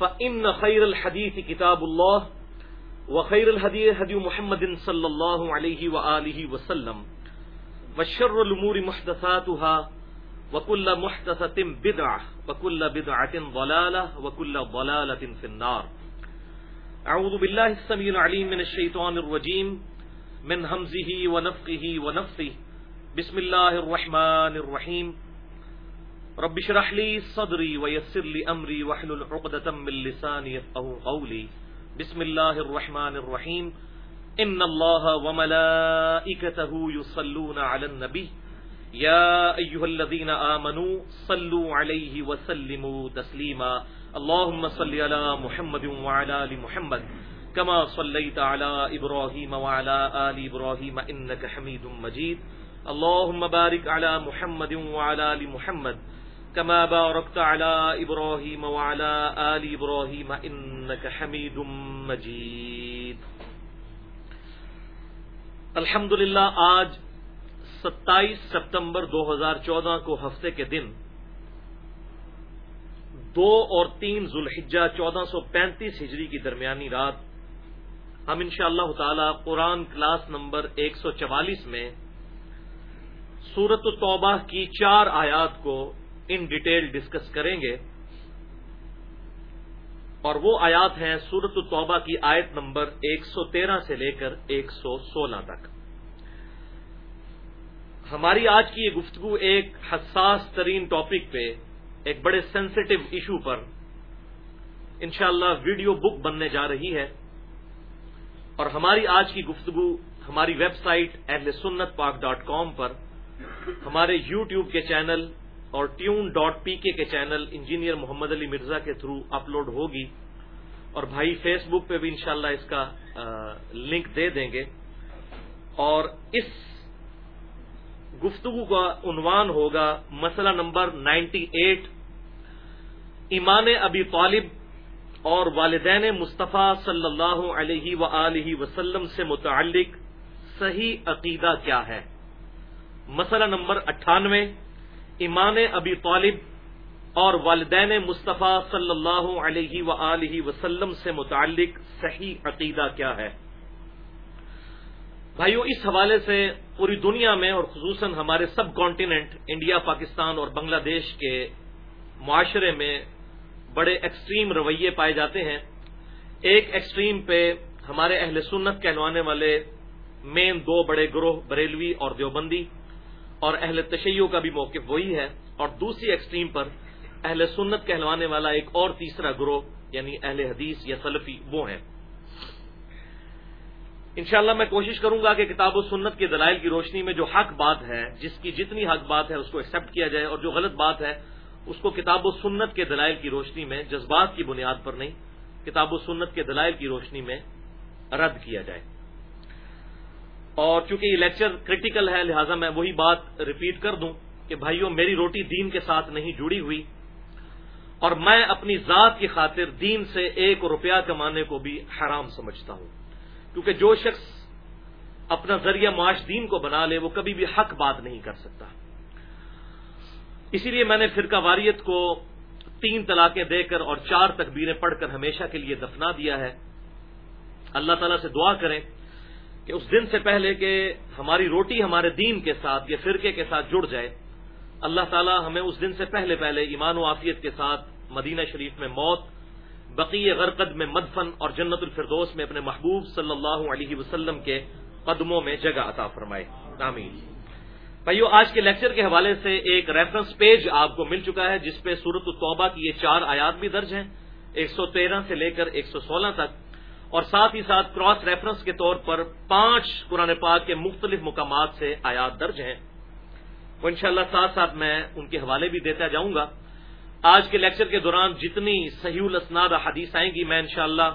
فإن خير الحديث كتاب الله وخير الهدي هدي محمد صلى الله عليه وآله وسلم وشر الأمور محدثاتها وكل محدثة بدعة وكل بدعة ضلالة وكل ضلالة في النار. أعوذ بالله السميع العليم من الشيطان الرجيم، من همزه ونفقه ونفثه. بسم الله الرحمن الرحيم. رب اشرح لي صدري ويسر لي أمري واحلل عقدة من لساني يفقهوا قولي. بسم الله الرحمن الرحيم. إن الله وملائكته يصلون على النبي. يا أيها الذين آمنوا صلوا عليه وسلموا تسليما. اللهم صل على محمد وعلى آل محمد. كما صليت على إبراهيم وعلى آل إبراهيم إنك حميد مجيد. اللهم بارك على محمد وعلى آل محمد. كما باركت على إبراهيم وعلى آل إبراهيم إنك حميد مجيد. الحمد آج ستائیس ستمبر دو ہزار چودہ کو ہفتے کے دن دو اور تین ذوالحجہ چودہ سو پینتیس ہجری کی درمیانی رات ہم انشاء اللہ تعالی قرآن کلاس نمبر ایک سو چوالیس میں سورت توبہ کی چار آیات کو ان ڈیٹیل ڈسکس کریں گے۔ اور وہ آیات ہیں سورت الطبہ کی آیت نمبر ایک سو تیرہ سے لے کر ایک سو سولہ تک۔ ہماری آج کی یہ گفتگو ایک حساس ترین ٹاپک پہ، ایک بڑے سینسٹو ایشو پر انشاءاللہ ویڈیو بک بننے جا رہی ہے۔ اور ہماری آج کی گفتگو ہماری ویب سائٹ اہل سنت پاک ڈاٹ کام پر، ہمارے یو ٹیوب کے چینل اور ٹیون ڈاٹ پی کے کے چینل انجینئر محمد علی مرزا کے تھرو اپلوڈ ہوگی اور بھائی فیس بک پہ بھی انشاءاللہ اس کا لنک دے دیں گے اور اس گفتگو کا عنوان ہوگا مسئلہ نمبر نائنٹی ایٹ، ایمان ابی طالب اور والدین مصطفیٰ صلی اللہ علیہ و وسلم سے متعلق صحیح عقیدہ کیا ہے؟ مسئلہ نمبر اٹھانوے ایمان ابی طالب اور والدین مصطفیٰ صلی اللہ علیہ و وسلم سے متعلق صحیح عقیدہ کیا ہے۔ بھائیو، اس حوالے سے پوری دنیا میں اور خصوصاً ہمارے سب کانٹیننٹ، انڈیا، پاکستان اور بنگلہ دیش کے معاشرے میں بڑے ایکسٹریم رویے پائے جاتے ہیں۔ ایک ایکسٹریم پہ ہمارے اہل سنت کہلوانے والے مین دو بڑے گروہ، بریلوی اور دیوبندی۔ اور اہل تشیعوں کا بھی موقف وہی ہے۔ اور دوسری ایکسٹریم پر اہل سنت کہلوانے والا ایک اور تیسرا گروہ یعنی اہل حدیث یا سلفی، وہ ہیں۔ انشاءاللہ میں کوشش کروں گا کہ کتاب و سنت کے دلائل کی روشنی میں جو حق بات ہے، جس کی جتنی حق بات ہے، اس کو ایکسپٹ کیا جائے، اور جو غلط بات ہے، اس کو کتاب و سنت کے دلائل کی روشنی میں، جذبات کی بنیاد پر نہیں، کتاب و سنت کے دلائل کی روشنی میں رد کیا جائے۔ اور چونکہ یہ لیکچر کریٹیکل ہے، لہٰذا میں وہی بات ریپیٹ کر دوں کہ بھائیوں میری روٹی دین کے ساتھ نہیں جڑی ہوئی اور میں اپنی ذات کی خاطر دین سے ایک روپیہ کمانے کو بھی حرام سمجھتا ہوں۔ کیونکہ جو شخص اپنا ذریعہ معاش دین کو بنا لے، وہ کبھی بھی حق بات نہیں کر سکتا۔ اسی لیے میں نے فرقہ واریت کو تین طلاقیں دے کر اور چار تکبیریں پڑھ کر ہمیشہ کے لیے دفنا دیا ہے۔ اللہ تعالیٰ سے دعا کریں کہ اس دن سے پہلے کہ ہماری روٹی ہمارے دین کے ساتھ یا فرقے کے ساتھ جڑ جائے، اللہ تعالیٰ ہمیں اس دن سے پہلے پہلے ایمان و عافیت کے ساتھ مدینہ شریف میں موت، بقی غرقد میں مدفن اور جنت الفردوس میں اپنے محبوب صلی اللہ علیہ وسلم کے قدموں میں جگہ عطا فرمائے۔ آمین۔ بھائیو، آج کے لیکچر کے حوالے سے ایک ریفرنس پیج آپ کو مل چکا ہے، جس پہ صورت الطبہ کی یہ چار آیات بھی درج ہیں، ایک سو تیرہ سے لے کر ایک سو سولہ تک۔ اور ساتھ ہی ساتھ کراس ریفرنس کے طور پر پانچ قرآن پاک کے مختلف مقامات سے آیات درج ہیں۔ وہ انشاءاللہ ساتھ ساتھ میں ان کے حوالے بھی دیتا جاؤں گا۔ آج کے لیکچر کے دوران جتنی صحیح الاسناد حدیث آئیں گی، میں انشاءاللہ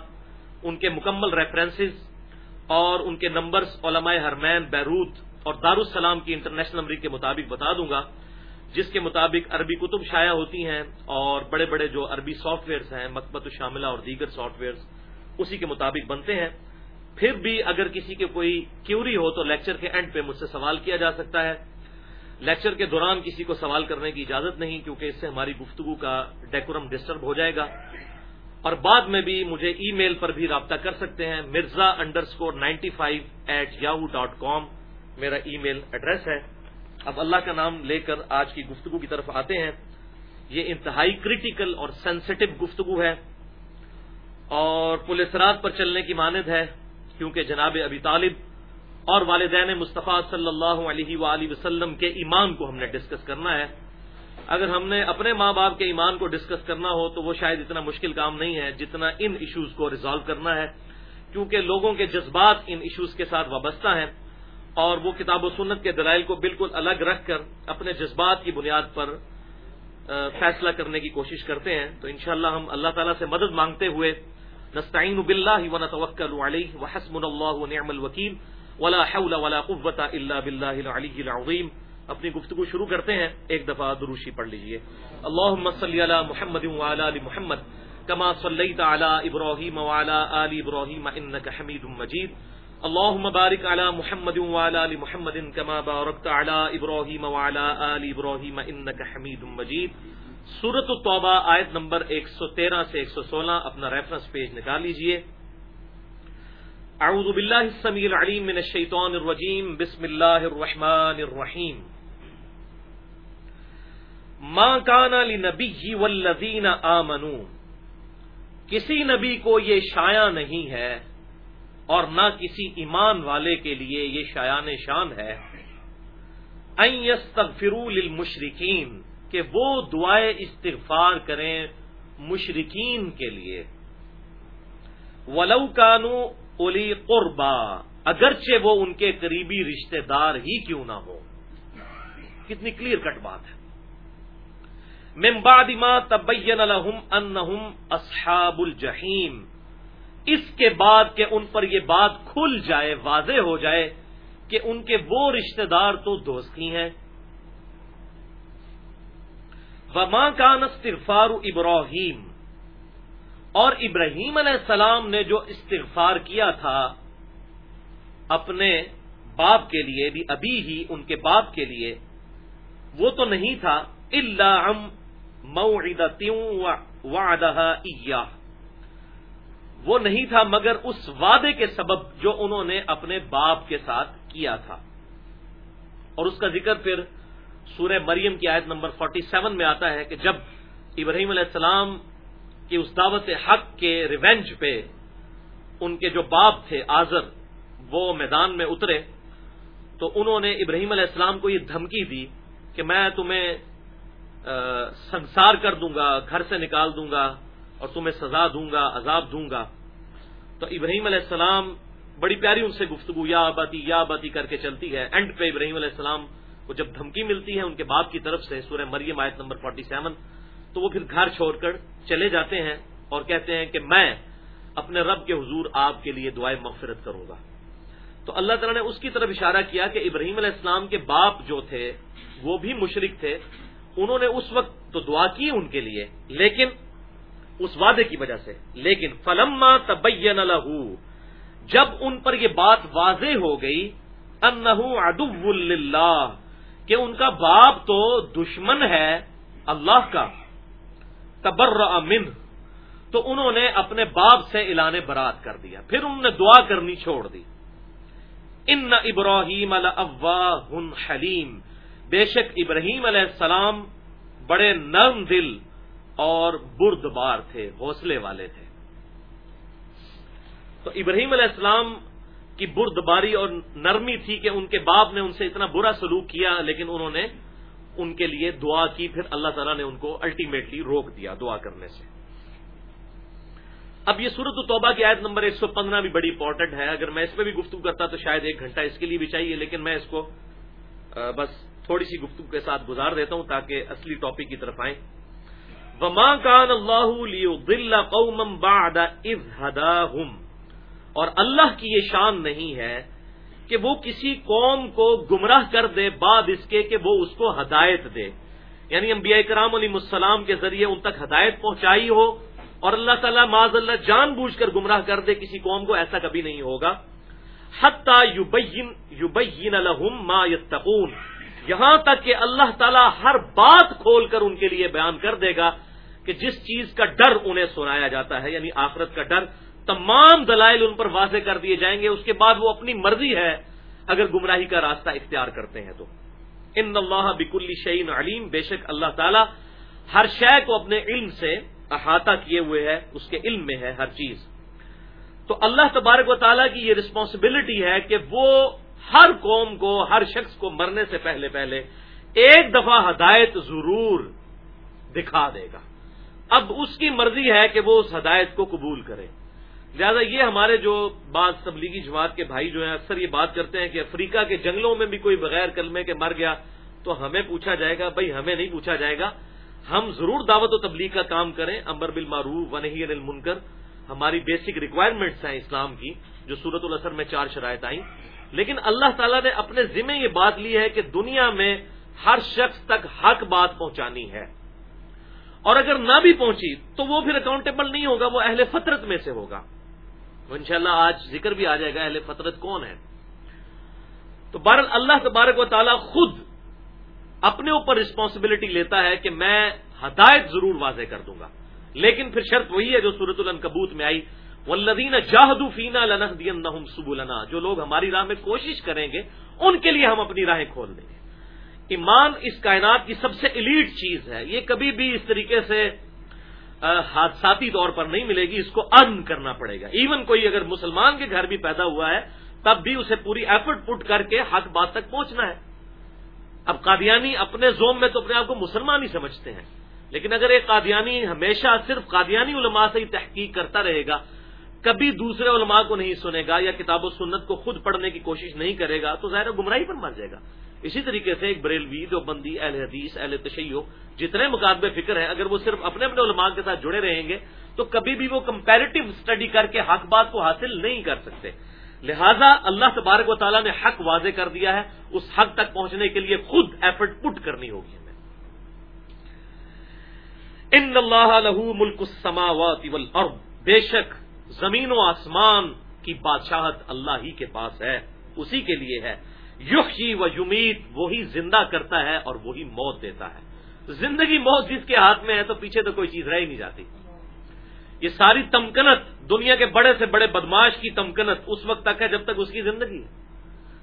ان کے مکمل ریفرنسز اور ان کے نمبرز علماء حرمین، بیروت اور دارالسلام کی انٹرنیشنل نمبر کے مطابق بتا دوں گا، جس کے مطابق عربی کتب شائع ہوتی ہیں اور بڑے بڑے جو عربی سافٹ ویئرس ہیں مکبت شاملہ اور دیگر سافٹ ویئرس اسی کے مطابق بنتے ہیں۔ پھر بھی اگر کسی کے کوئی کیوری ہو تو لیکچر کے اینڈ پہ مجھ سے سوال کیا جا سکتا ہے۔ لیکچر کے دوران کسی کو سوال کرنے کی اجازت نہیں کیونکہ اس سے ہماری گفتگو کا ڈیکورم ڈسٹرب ہو جائے گا۔ اور بعد میں بھی مجھے ای میل پر بھی رابطہ کر سکتے ہیں۔ Mirza underscore ninety five at Yahoo dot com میرا ای میل ایڈریس ہے۔ اب اللہ کا نام لے کر آج کی گفتگو کی طرف آتے ہیں۔ یہ انتہائی کریٹیکل اور سینسٹو گفتگو ہے۔ اور پولیس رات پر چلنے کی مانند ہے، کیونکہ جناب ابی طالب اور والدین مصطفیٰ صلی اللہ علیہ وآلہ وسلم کے ایمان کو ہم نے ڈسکس کرنا ہے۔ اگر ہم نے اپنے ماں باپ کے ایمان کو ڈسکس کرنا ہو تو وہ شاید اتنا مشکل کام نہیں ہے جتنا ان ایشوز کو ریزالو کرنا ہے، کیونکہ لوگوں کے جذبات ان ایشوز کے ساتھ وابستہ ہیں۔ اور وہ کتاب و سنت کے دلائل کو بالکل الگ رکھ کر اپنے جذبات کی بنیاد پر فیصلہ کرنے کی کوشش کرتے ہیں۔ تو انشاءاللہ ہم اللہ تعالیٰ سے مدد مانگتے ہوئے نستعین باللہ ونتوکل علیہ وحسبنا اللہ ونعم الوکیل. ولا حول ولا قوت الا باللہ العلی العظیم. اپنی گفتگو شروع کرتے ہیں. ایک دفعہ دروشی پڑھ لیجیے. اللهم صل علی محمد وعلى ال محمد كما صليت على ابراهيم وعلى ال ابراهيم انك حميد مجيد اللهم بارك على محمد وعلى ال محمد كما باركت على ابراهيم وعلى ال ابراهيم انك حميد مجيد سورت التوبہ آیت نمبر 113 سے 116 اپنا ریفرنس پیج نکال لیجیے۔ اعوذ باللہ السمیع العلیم من الشیطان الرجیم، بسم اللہ الرحمن الرحیم۔ ما کان لنبی والذین آمنوا کسی نبی کو یہ شایع نہیں ہے اور نہ کسی ایمان والے کے لیے یہ شایان شان ہے۔ ان یستغفروا للمشرکین کہ وہ دعائیں استغفار کریں مشرقین کے لیے۔ ولو کانو اولی قربا اگرچہ وہ ان کے قریبی رشتہ دار ہی کیوں نہ ہو کتنی کلیئر کٹ بات ہے۔ بعد ما تبین لهم انہم اصحاب الجحیم اس کے بعد کہ ان پر یہ بات کھل جائے، واضح ہو جائے کہ ان کے وہ رشتہ دار تو دوستی ہیں۔ وما کان استغفار ابراہیم اور ابراہیم علیہ السلام نے جو استغفار کیا تھا، اپنے باپ کے لیے بھی، ابھی ہی ان کے باپ کے لیے، وہ تو نہیں تھا اللہ وعدہ وہ نہیں تھا، مگر اس وعدے کے سبب جو انہوں نے اپنے باپ کے ساتھ کیا تھا۔ اور اس کا ذکر پھر سورہ مریم کی آیت نمبر 47 میں آتا ہے کہ جب ابراہیم علیہ السلام کی اس دعوت حق کے ریونج پہ ان کے جو باپ تھے آزر وہ میدان میں اترے، تو انہوں نے ابراہیم علیہ السلام کو یہ دھمکی دی کہ میں تمہیں سنسار کر دوں گا، گھر سے نکال دوں گا اور تمہیں سزا دوں گا، عذاب دوں گا۔ تو ابراہیم علیہ السلام بڑی پیاری ان سے گفتگو، یا آبادی یا آبادی کر کے چلتی ہے۔ اینڈ پہ ابراہیم علیہ السلام کو جب دھمکی ملتی ہے ان کے باپ کی طرف سے، سورہ مریم آیت نمبر 47 تو وہ پھر گھر چھوڑ کر چلے جاتے ہیں اور کہتے ہیں کہ میں اپنے رب کے حضور آپ کے لیے دعائیں مغفرت کروں گا۔ تو اللہ تعالیٰ نے اس کی طرف اشارہ کیا کہ ابراہیم علیہ السلام کے باپ جو تھے، وہ بھی مشرق تھے۔ انہوں نے اس وقت تو دعا کی ان کے لیے، لیکن اس وعدے کی وجہ سے، لیکن فلما تبین لہو، جب ان پر یہ بات واضح ہو گئی، انہو ادب اللہ کہ ان کا باپ تو دشمن ہے اللہ کا تبر امن تو انہوں نے اپنے باپ سے اعلان برات کر دیا۔ پھر انہوں نے دعا کرنی چھوڑ دی۔ ان ابراہیم حلیم بے شک ابراہیم علیہ السلام بڑے نرم دل اور برد بار تھے، حوصلے والے تھے۔ تو ابراہیم علیہ السلام کی برد باری اور نرمی تھی کہ ان کے باپ نے ان سے اتنا برا سلوک کیا، لیکن انہوں نے ان کے لیے دعا کی، پھر اللہ تعالیٰ نے ان کو الٹیمیٹلی روک دیا دعا کرنے سے۔ اب یہ صورت توبہ کی آیت نمبر ایک سو پندرہ بھی بڑی امپورٹنٹ ہے۔ اگر میں اس پہ بھی گفتگو کرتا تو شاید ایک گھنٹہ اس کے لیے بھی چاہیے، لیکن میں اس کو بس تھوڑی سی گفتگو کے ساتھ گزار دیتا ہوں تاکہ اصلی ٹاپک کی طرف آئیں۔ وما کان اللہ قومم بعد اذ هداهم۔ اور اللہ کی یہ شان نہیں ہے کہ وہ کسی قوم کو گمراہ کر دے بعد اس کے کہ وہ اس کو ہدایت دے۔ یعنی انبیاء کرام علیہ السلام کے ذریعے ان تک ہدایت پہنچائی ہو اور اللہ تعالیٰ معذ اللہ جان بوجھ کر گمراہ کر دے کسی قوم کو، ایسا کبھی نہیں ہوگا۔ حتیٰ یوبین الحم ما یتقون۔ یہاں تک کہ اللہ تعالیٰ ہر بات کھول کر ان کے لیے بیان کر دے گا کہ جس چیز کا ڈر انہیں سنایا جاتا ہے یعنی آخرت کا ڈر تمام دلائل ان پر واضح کر دیے جائیں گے، اس کے بعد وہ اپنی مرضی ہے، اگر گمراہی کا راستہ اختیار کرتے ہیں تو۔ ان اللہ بک الشعین علیم، بے شک اللہ تعالیٰ ہر شے کو اپنے علم سے احاطہ کیے ہوئے ہے، اس کے علم میں ہے ہر چیز۔ تو اللہ تبارک و تعالیٰ کی یہ رسپانسبلٹی ہے کہ وہ ہر قوم کو، ہر شخص کو مرنے سے پہلے پہلے ایک دفعہ ہدایت ضرور دکھا دے گا۔ اب اس کی مرضی ہے کہ وہ اس ہدایت کو قبول کرے۔ لہٰذا یہ ہمارے جو بعض تبلیغی جماعت کے بھائی جو ہیں، اکثر یہ بات کرتے ہیں کہ افریقہ کے جنگلوں میں بھی کوئی بغیر کلمے کے مر گیا تو ہمیں پوچھا جائے گا، بھائی ہمیں نہیں پوچھا جائے گا، ہم ضرور دعوت و تبلیغ کا کام کریں امبر بل معروف ونحی المنکر۔ ہماری بیسک ریکوائرمنٹس ہیں اسلام کی، جو صورت الاثر میں چار شرائط آئیں۔ لیکن اللہ تعالیٰ نے اپنے ذمے یہ بات لی ہے کہ دنیا میں ہر شخص تک حق بات پہنچانی ہے۔ اور اگر نہ بھی پہنچی تو وہ پھر اکاؤنٹیبل نہیں ہوگا، وہ اہل فطرت میں سے ہوگا۔ انشاءاللہ آج ذکر بھی آ جائے گا، اہل فطرت کون ہے تو بہر اللہ تبارک و تعالیٰ خود اپنے اوپر رسپانسبلٹی لیتا ہے کہ میں ہدایت ضرور واضح کر دوں گا۔ لیکن پھر شرط وہی ہے جو سورت النکبوت میں آئی ولدین جاہدو فینا لنح دین جو لوگ ہماری راہ میں کوشش کریں گے، ان کے لیے ہم اپنی راہیں کھول دیں گے۔ ایمان اس کائنات کی سب سے ایلیٹ چیز ہے۔ یہ کبھی بھی اس طریقے سے حادثاتی طور پر نہیں ملے گی، اس کو ارن کرنا پڑے گا۔ ایون کوئی اگر مسلمان کے گھر بھی پیدا ہوا ہے، تب بھی اسے پوری ایفرٹ پٹ کر کے حق بات تک پہنچنا ہے۔ اب قادیانی اپنے زوم میں تو اپنے آپ کو مسلمان ہی سمجھتے ہیں۔ لیکن اگر ایک قادیانی ہمیشہ صرف قادیانی علماء سے ہی تحقیق کرتا رہے گا، کبھی دوسرے علماء کو نہیں سنے گا یا کتاب و سنت کو خود پڑھنے کی کوشش نہیں کرے گا، تو ظاہر گمراہی پر مر جائے گا۔ اسی طریقے سے ایک بریلوی جو بندی اہل حدیث، اہل تشیع، جتنے مقابلے فکر ہیں، اگر وہ صرف اپنے اپنے علماء کے ساتھ جڑے رہیں گے، تو کبھی بھی وہ کمپیریٹو اسٹڈی کر کے حق بات کو حاصل نہیں کر سکتے۔ لہذا اللہ تبارک و تعالیٰ نے حق واضح کر دیا ہے، اس حق تک پہنچنے کے لیے خود ایفرٹ پٹ کرنی ہوگی ہمیں۔ ان اللہ لہو ملک السماوات والارض، بے شک زمین و آسمان کی بادشاہت اللہ ہی کے پاس ہے، اسی کے لیے ہے۔ یخی و یمید وہی زندہ کرتا ہے اور وہی موت دیتا ہے۔ زندگی موت جس کے ہاتھ میں ہے تو پیچھے تو کوئی چیز رہ ہی نہیں جاتی۔ یہ ساری تمکنت، دنیا کے بڑے سے بڑے بدماش کی تمکنت اس وقت تک ہے جب تک اس کی زندگی ہے۔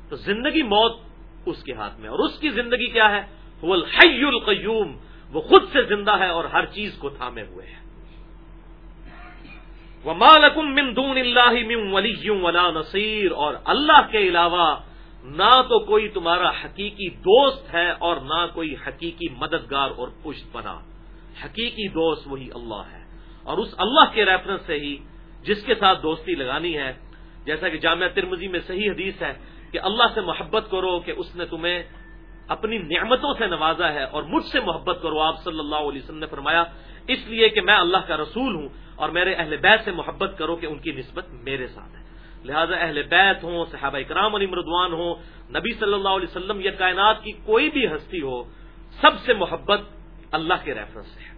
تو زندگی موت اس کے ہاتھ میں اور اس کی زندگی کیا ہے؟ وہ الحی القیوم، وہ خود سے زندہ ہے اور ہر چیز کو تھامے ہوئے ہے۔ وہ مالکم مندون اللہ مم ولی ولا نصیر، اور اللہ کے علاوہ نہ تو کوئی تمہارا حقیقی دوست ہے اور نہ کوئی حقیقی مددگار اور پشت بنا حقیقی دوست وہی اللہ ہے۔ اور اس اللہ کے ریفرنس سے ہی جس کے ساتھ دوستی لگانی ہے، جیسا کہ جامعہ ترمزی میں صحیح حدیث ہے کہ اللہ سے محبت کرو کہ اس نے تمہیں اپنی نعمتوں سے نوازا ہے اور مجھ سے محبت کرو۔ آپ صلی اللہ علیہ وسلم نے فرمایا، اس لیے کہ میں اللہ کا رسول ہوں اور میرے اہل بیت سے محبت کرو کہ ان کی نسبت میرے ساتھ ہے۔ لہذا اہل بیت ہوں، صحابہ اکرام علی مردوان ہوں، نبی صلی اللہ علیہ وسلم یا کائنات کی کوئی بھی ہستی ہو، سب سے محبت اللہ کے ریفرنس سے ہے۔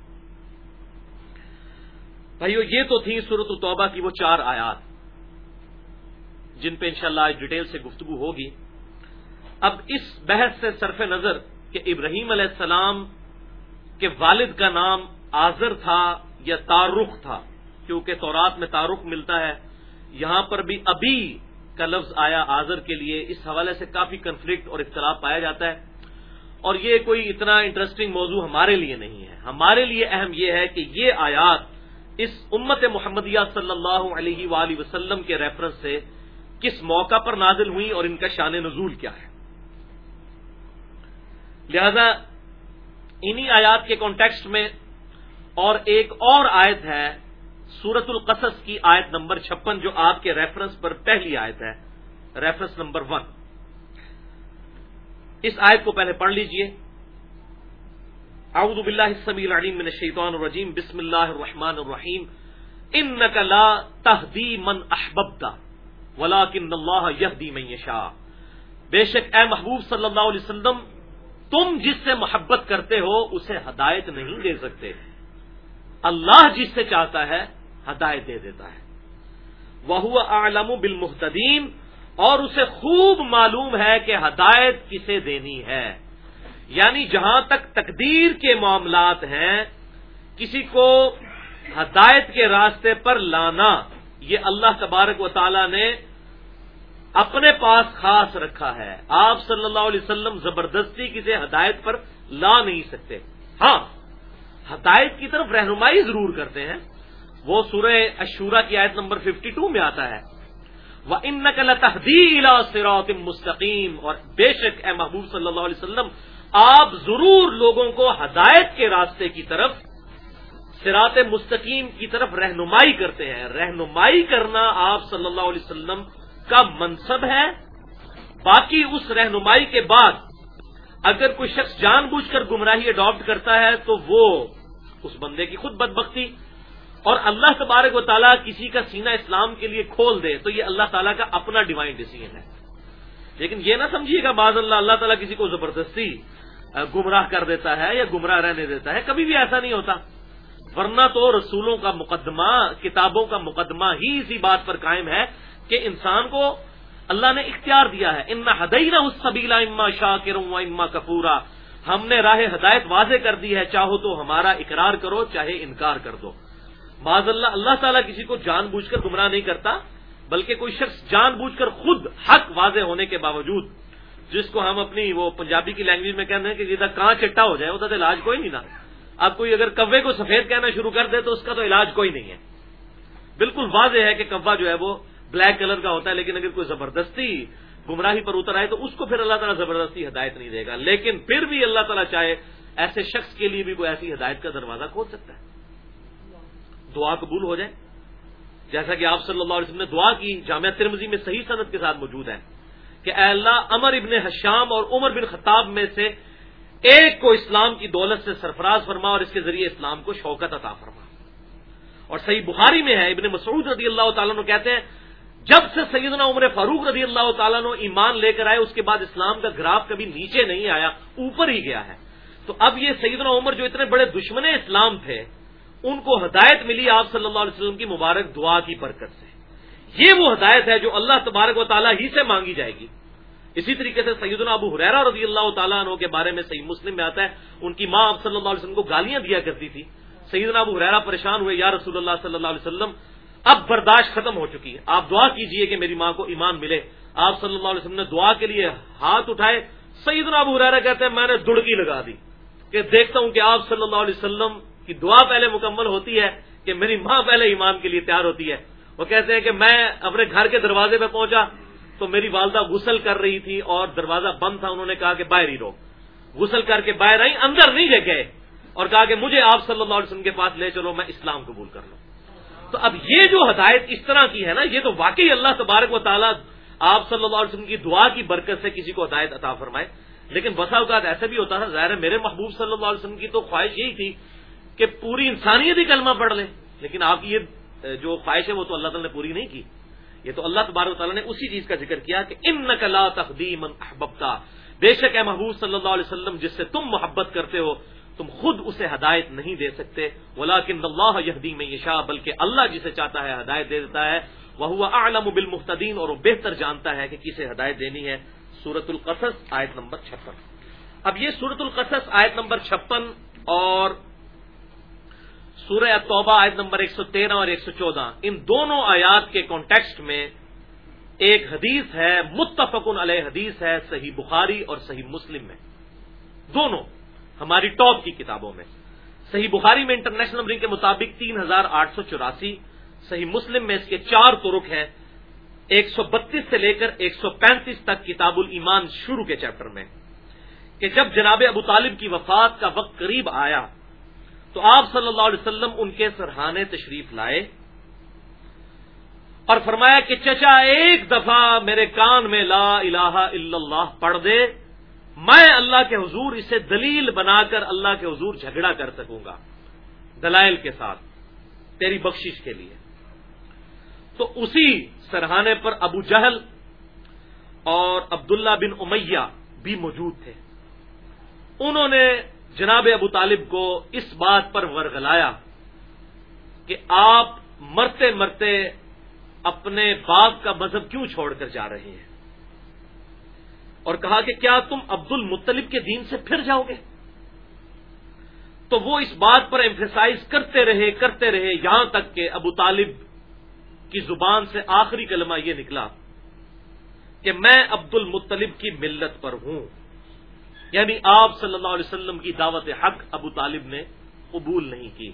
بھائیو، یہ تو تھی صورت الطبہ کی وہ چار آیات، جن پہ انشاءاللہ آج ڈیٹیل سے گفتگو ہوگی۔ اب اس بحث سے صرف نظر کہ ابراہیم علیہ السلام کے والد کا نام آزر تھا یا تارخ تھا؟ کیونکہ تورات میں تعارق ملتا ہے۔ یہاں پر بھی ابھی کا لفظ آیا آزر کے لیے، اس حوالے سے کافی کنفلکٹ اور اختلاف پایا جاتا ہے۔ اور یہ کوئی اتنا انٹرسٹنگ موضوع ہمارے لیے نہیں ہے۔ ہمارے لیے اہم یہ ہے کہ یہ آیات اس امت محمدیہ صلی اللہ علیہ وآلہ وسلم کے ریفرنس سے کس موقع پر نازل ہوئی اور ان کا شان نزول کیا ہے۔ لہذا انہی آیات کے کانٹیکسٹ میں اور ایک اور آیت ہے سورت القصص کی آیت نمبر چھپن جو آپ کے ریفرنس پر پہلی آیت ہے. ریفرنس نمبر ون اس آیت کو پہلے پڑھ لیجیے. اعوذ باللہ السمیع العلیم من الشیطان الرجیم. بسم اللہ الرحمن الرحیم. انک لا تہدی من احببتا ولیکن اللہ یہدی من یشاء. بے شک اے محبوب صلی اللہ علیہ وسلم، تم جس سے محبت کرتے ہو، اسے ہدایت نہیں دے سکتے. اللہ جس سے چاہتا ہے ہدایت دے دیتا ہے۔ وہ عالم بالمحتدین اور اسے خوب معلوم ہے کہ ہدایت کسے دینی ہے۔ یعنی جہاں تک تقدیر کے معاملات ہیں، کسی کو ہدایت کے راستے پر لانا، یہ اللہ تبارک و تعالی نے اپنے پاس خاص رکھا ہے۔ آپ صلی اللہ علیہ وسلم زبردستی کسی ہدایت پر لا نہیں سکتے۔ ہاں ہدایت کی طرف رہنمائی ضرور کرتے ہیں۔ وہ سورہ اشورا کی آیت نمبر 52 میں آتا ہے۔ وہ ان نقل تحدیل مستقیم اور بے شک اے محبوب صلی اللہ علیہ وسلم، آپ ضرور لوگوں کو ہدایت کے راستے کی طرف سرات مستقیم کی طرف رہنمائی کرتے ہیں۔ رہنمائی کرنا آپ صلی اللہ علیہ وسلم کا منصب ہے۔ باقی اس رہنمائی کے بعد اگر کوئی شخص جان بوجھ کر گمراہی اڈاپٹ کرتا ہے تو وہ اس بندے کی خود بدبختی اور اللہ تبارک و تعالیٰ کسی کا سینہ اسلام کے لیے کھول دے تو یہ اللہ تعالیٰ کا اپنا ڈیوائن ڈیسیجن ہے۔ لیکن یہ نہ سمجھیے گا بعض اللہ اللہ تعالیٰ کسی کو زبردستی گمراہ کر دیتا ہے یا گمراہ رہنے دیتا ہے، کبھی بھی ایسا نہیں ہوتا۔ ورنہ تو رسولوں کا مقدمہ، کتابوں کا مقدمہ ہی اسی بات پر قائم ہے کہ انسان کو اللہ نے اختیار دیا ہے۔ ان ہدئی نہ اس سبیلا اما شاہ کروں اما کپورا ہم نے راہ ہدایت واضح کر دی ہے، چاہو تو ہمارا اقرار کرو، چاہے انکار کر دو۔ بعض اللہ اللہ تعالیٰ کسی کو جان بوجھ کر گمراہ نہیں کرتا، بلکہ کوئی شخص جان بوجھ کر خود حق واضح ہونے کے باوجود، جس کو ہم اپنی وہ پنجابی کی لینگویج میں کہتے ہیں کہ جدھر کہاں چٹا ہو جائے، ادھر علاج کوئی نہیں نا۔ اب کوئی اگر کوے کو سفید کہنا شروع کر دے تو اس کا تو علاج کوئی نہیں ہے۔ بالکل واضح ہے کہ کوا جو ہے وہ بلیک کلر کا ہوتا ہے، لیکن اگر کوئی زبردستی گمراہی پر اتر آئے تو اس کو پھر اللہ تعالیٰ زبردستی ہدایت نہیں دے گا۔ لیکن پھر بھی اللہ تعالیٰ چاہے، ایسے شخص کے لیے بھی کوئی ایسی ہدایت کا دروازہ کھول سکتا ہے۔ دعا قبول ہو جائے۔ جیسا کہ آپ صلی اللہ علیہ وسلم نے دعا کی، جامعہ ترمزی میں صحیح صنعت کے ساتھ موجود ہے کہ اے اللہ امر ابن حشام اور عمر بن خطاب میں سے ایک کو اسلام کی دولت سے سرفراز فرما اور اس کے ذریعے اسلام کو شوکت عطا فرما۔ اور صحیح بخاری میں ہے، ابن مسعود رضی اللہ تعالیٰ نے کہتے ہیں، جب سے سیدنا عمر فاروق رضی اللہ تعالیٰ نے ایمان لے کر آئے، اس کے بعد اسلام کا گراف کبھی نیچے نہیں آیا، اوپر ہی گیا ہے۔ تو اب یہ سیدنا عمر جو اتنے بڑے دشمن اسلام تھے ان کو ہدایت ملی آپ صلی اللہ علیہ وسلم کی مبارک دعا کی برکت سے۔ یہ وہ ہدایت ہے جو اللہ تبارک و تعالیٰ ہی سے مانگی جائے گی۔ اسی طریقے سے سیدنا ابو حریرا رضی اللہ تعالیٰ عنہ کے بارے میں صحیح مسلم میں آتا ہے، ان کی ماں آپ صلی اللہ علیہ وسلم کو گالیاں دیا کرتی تھی۔ سیدنا ابو حریرا پریشان ہوئے، یا رسول اللہ صلی اللہ علیہ وسلم، اب برداشت ختم ہو چکی ہے۔ آپ دعا کیجیے کہ میری ماں کو ایمان ملے۔ آپ صلی اللہ علیہ وسلم نے دعا کے لیے ہاتھ اٹھائے۔ سیدنا ابو حریرا کہتے ہیں، میں نے دڑکی لگا دی کہ دیکھتا ہوں کہ آپ صلی اللہ علیہ وسلم کی دعا پہلے مکمل ہوتی ہے کہ میری ماں پہلے ایمان کے لیے تیار ہوتی ہے۔ وہ کہتے ہیں کہ میں اپنے گھر کے دروازے پہ پہنچا تو میری والدہ غسل کر رہی تھی اور دروازہ بند تھا، انہوں نے کہا کہ باہر ہی رو غسل کر کے باہر آئی اندر نہیں لے گئے اور کہا کہ مجھے آپ صلی اللہ علیہ وسلم کے پاس لے چلو، میں اسلام قبول کر لوں۔ تو اب یہ جو ہدایت اس طرح کی ہے نا، یہ تو واقعی اللہ تبارک و تعالیٰ آپ صلی اللہ علیہ وسلم کی دعا کی برکت سے کسی کو ہدایت عطا فرمائے۔ لیکن بسا اوقات ایسا بھی ہوتا تھا، ظاہر ہے میرے محبوب صلی اللہ علیہ وسلم کی تو خواہش یہی تھی کہ پوری انسانیت ہی کلمہ پڑھ لے لیکن آپ کی یہ، جو خواہش ہے وہ تو اللہ تعالیٰ نے پوری نہیں کی۔ یہ تو اللہ تبارک تعالیٰ نے اسی چیز کا ذکر کیا کہ ان نقلا تقدیم احبتا بے شک اے محبوب صلی اللہ علیہ وسلم، جس سے تم محبت کرتے ہو، تم خود اسے ہدایت نہیں دے سکتے۔ ولاکن اللہ یہدی میں یشا بلکہ اللہ جسے چاہتا ہے ہدایت دے دیتا ہے۔ وہ عالم بالمحتدین اور وہ بہتر جانتا ہے کہ کسے ہدایت دینی ہے۔ سورت القصص، آیت نمبر چھپن۔ اب یہ سورت القصص، آیت نمبر چھپن اور سورہ توبہ آیت نمبر ایک سو تیرہ اور ایک سو چودہ۔ ان دونوں آیات کے کانٹیکسٹ میں ایک حدیث ہے، متفقن علیہ حدیث ہے، صحیح بخاری اور صحیح مسلم میں۔ دونوں ہماری ٹاپ کی کتابوں میں۔ صحیح بخاری میں انٹرنیشنل نمبرنگ کے مطابق تین ہزار آٹھ سو چوراسی، صحیح مسلم میں اس کے چار ترک ہیں۔ ایک سو بتیس سے لے کر ایک سو پینتیس تک کتاب الایمان شروع کے چیپٹر میں۔ کہ جب جناب ابو طالب کی وفات کا وقت قریب آیا تو آپ صلی اللہ علیہ وسلم ان کے سرحانے تشریف لائے اور فرمایا کہ چچا ایک دفعہ میرے کان میں لا الہ الا اللہ پڑھ دے، میں اللہ کے حضور اسے دلیل بنا کر اللہ کے حضور جھگڑا کر سکوں گا، دلائل کے ساتھ، تیری بخشش کے لیے۔ تو اسی سرحانے پر ابو جہل اور عبداللہ بن امیہ بھی موجود تھے۔ انہوں نے جناب ابو طالب کو اس بات پر ورگلایا کہ آپ مرتے مرتے اپنے باپ کا مذہب کیوں چھوڑ کر جا رہے ہیں؟ اور کہا کہ کیا تم عبد المطلب کے دین سے پھر جاؤ گے؟ تو وہ اس بات پر ایمفیسائز کرتے رہے کرتے رہے، یہاں تک کہ ابو طالب کی زبان سے آخری کلمہ یہ نکلا کہ میں عبد المطلب کی ملت پر ہوں۔ یعنی آپ صلی اللہ علیہ وسلم کی دعوت حق ابو طالب نے قبول نہیں کی۔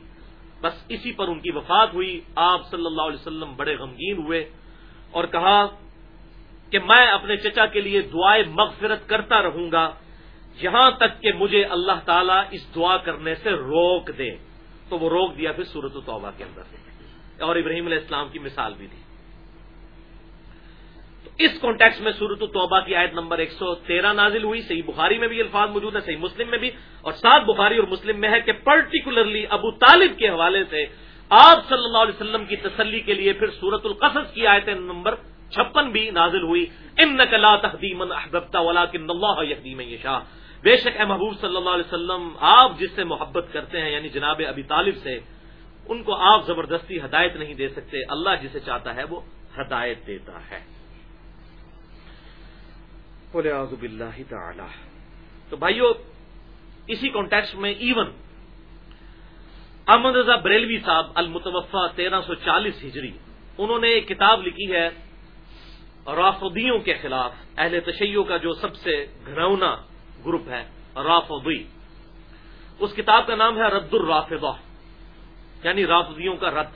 بس اسی پر ان کی وفات ہوئی۔ آپ صلی اللہ علیہ وسلم بڑے غمگین ہوئے اور کہا کہ میں اپنے چچا کے لیے دعائیں مغفرت کرتا رہوں گا۔ یہاں تک کہ مجھے اللہ تعالیٰ اس دعا کرنے سے روک دے۔ تو وہ روک دیا پھر صورت و توبہ کے اندر اور ابراہیم علیہ السلام کی مثال بھی دی۔ اس کانٹیکس میں صورت التوبہ کی آیت نمبر ایک سو تیرہ نازل ہوئی۔ صحیح بخاری میں بھی الفاظ موجود ہے صحیح مسلم میں بھی۔ اور سات بخاری اور مسلم میں ہے کہ پرٹیکولرلی ابو طالب کے حوالے سے آپ صلی اللہ علیہ وسلم کی تسلی کے لیے پھر سورت القصص کی آیت نمبر چھپن بھی نازل ہوئی۔ ان نقلا تقدیم احبتا ولا کن اللہ یقدیم شاہ بے شک اے محبوب صلی اللہ علیہ وسلم، آپ جس سے محبت کرتے ہیں یعنی جناب ابی طالب سے، ان کو آپ زبردستی ہدایت نہیں دے سکتے۔ اللہ جسے چاہتا ہے وہ ہدایت دیتا ہے۔ باللہ تعالی. تو بھائیو، اسی کانٹیکس میں ایون احمد رضا بریلوی صاحب المتوفا تیرہ سو چالیس ہجری، انہوں نے ایک کتاب لکھی ہے رافدیوں کے خلاف، اہل تشیعوں کا جو سب سے گھرونا گروپ ہے رافدی اس کتاب کا نام ہے رد الرافدہ یعنی رافدیوں کا رد.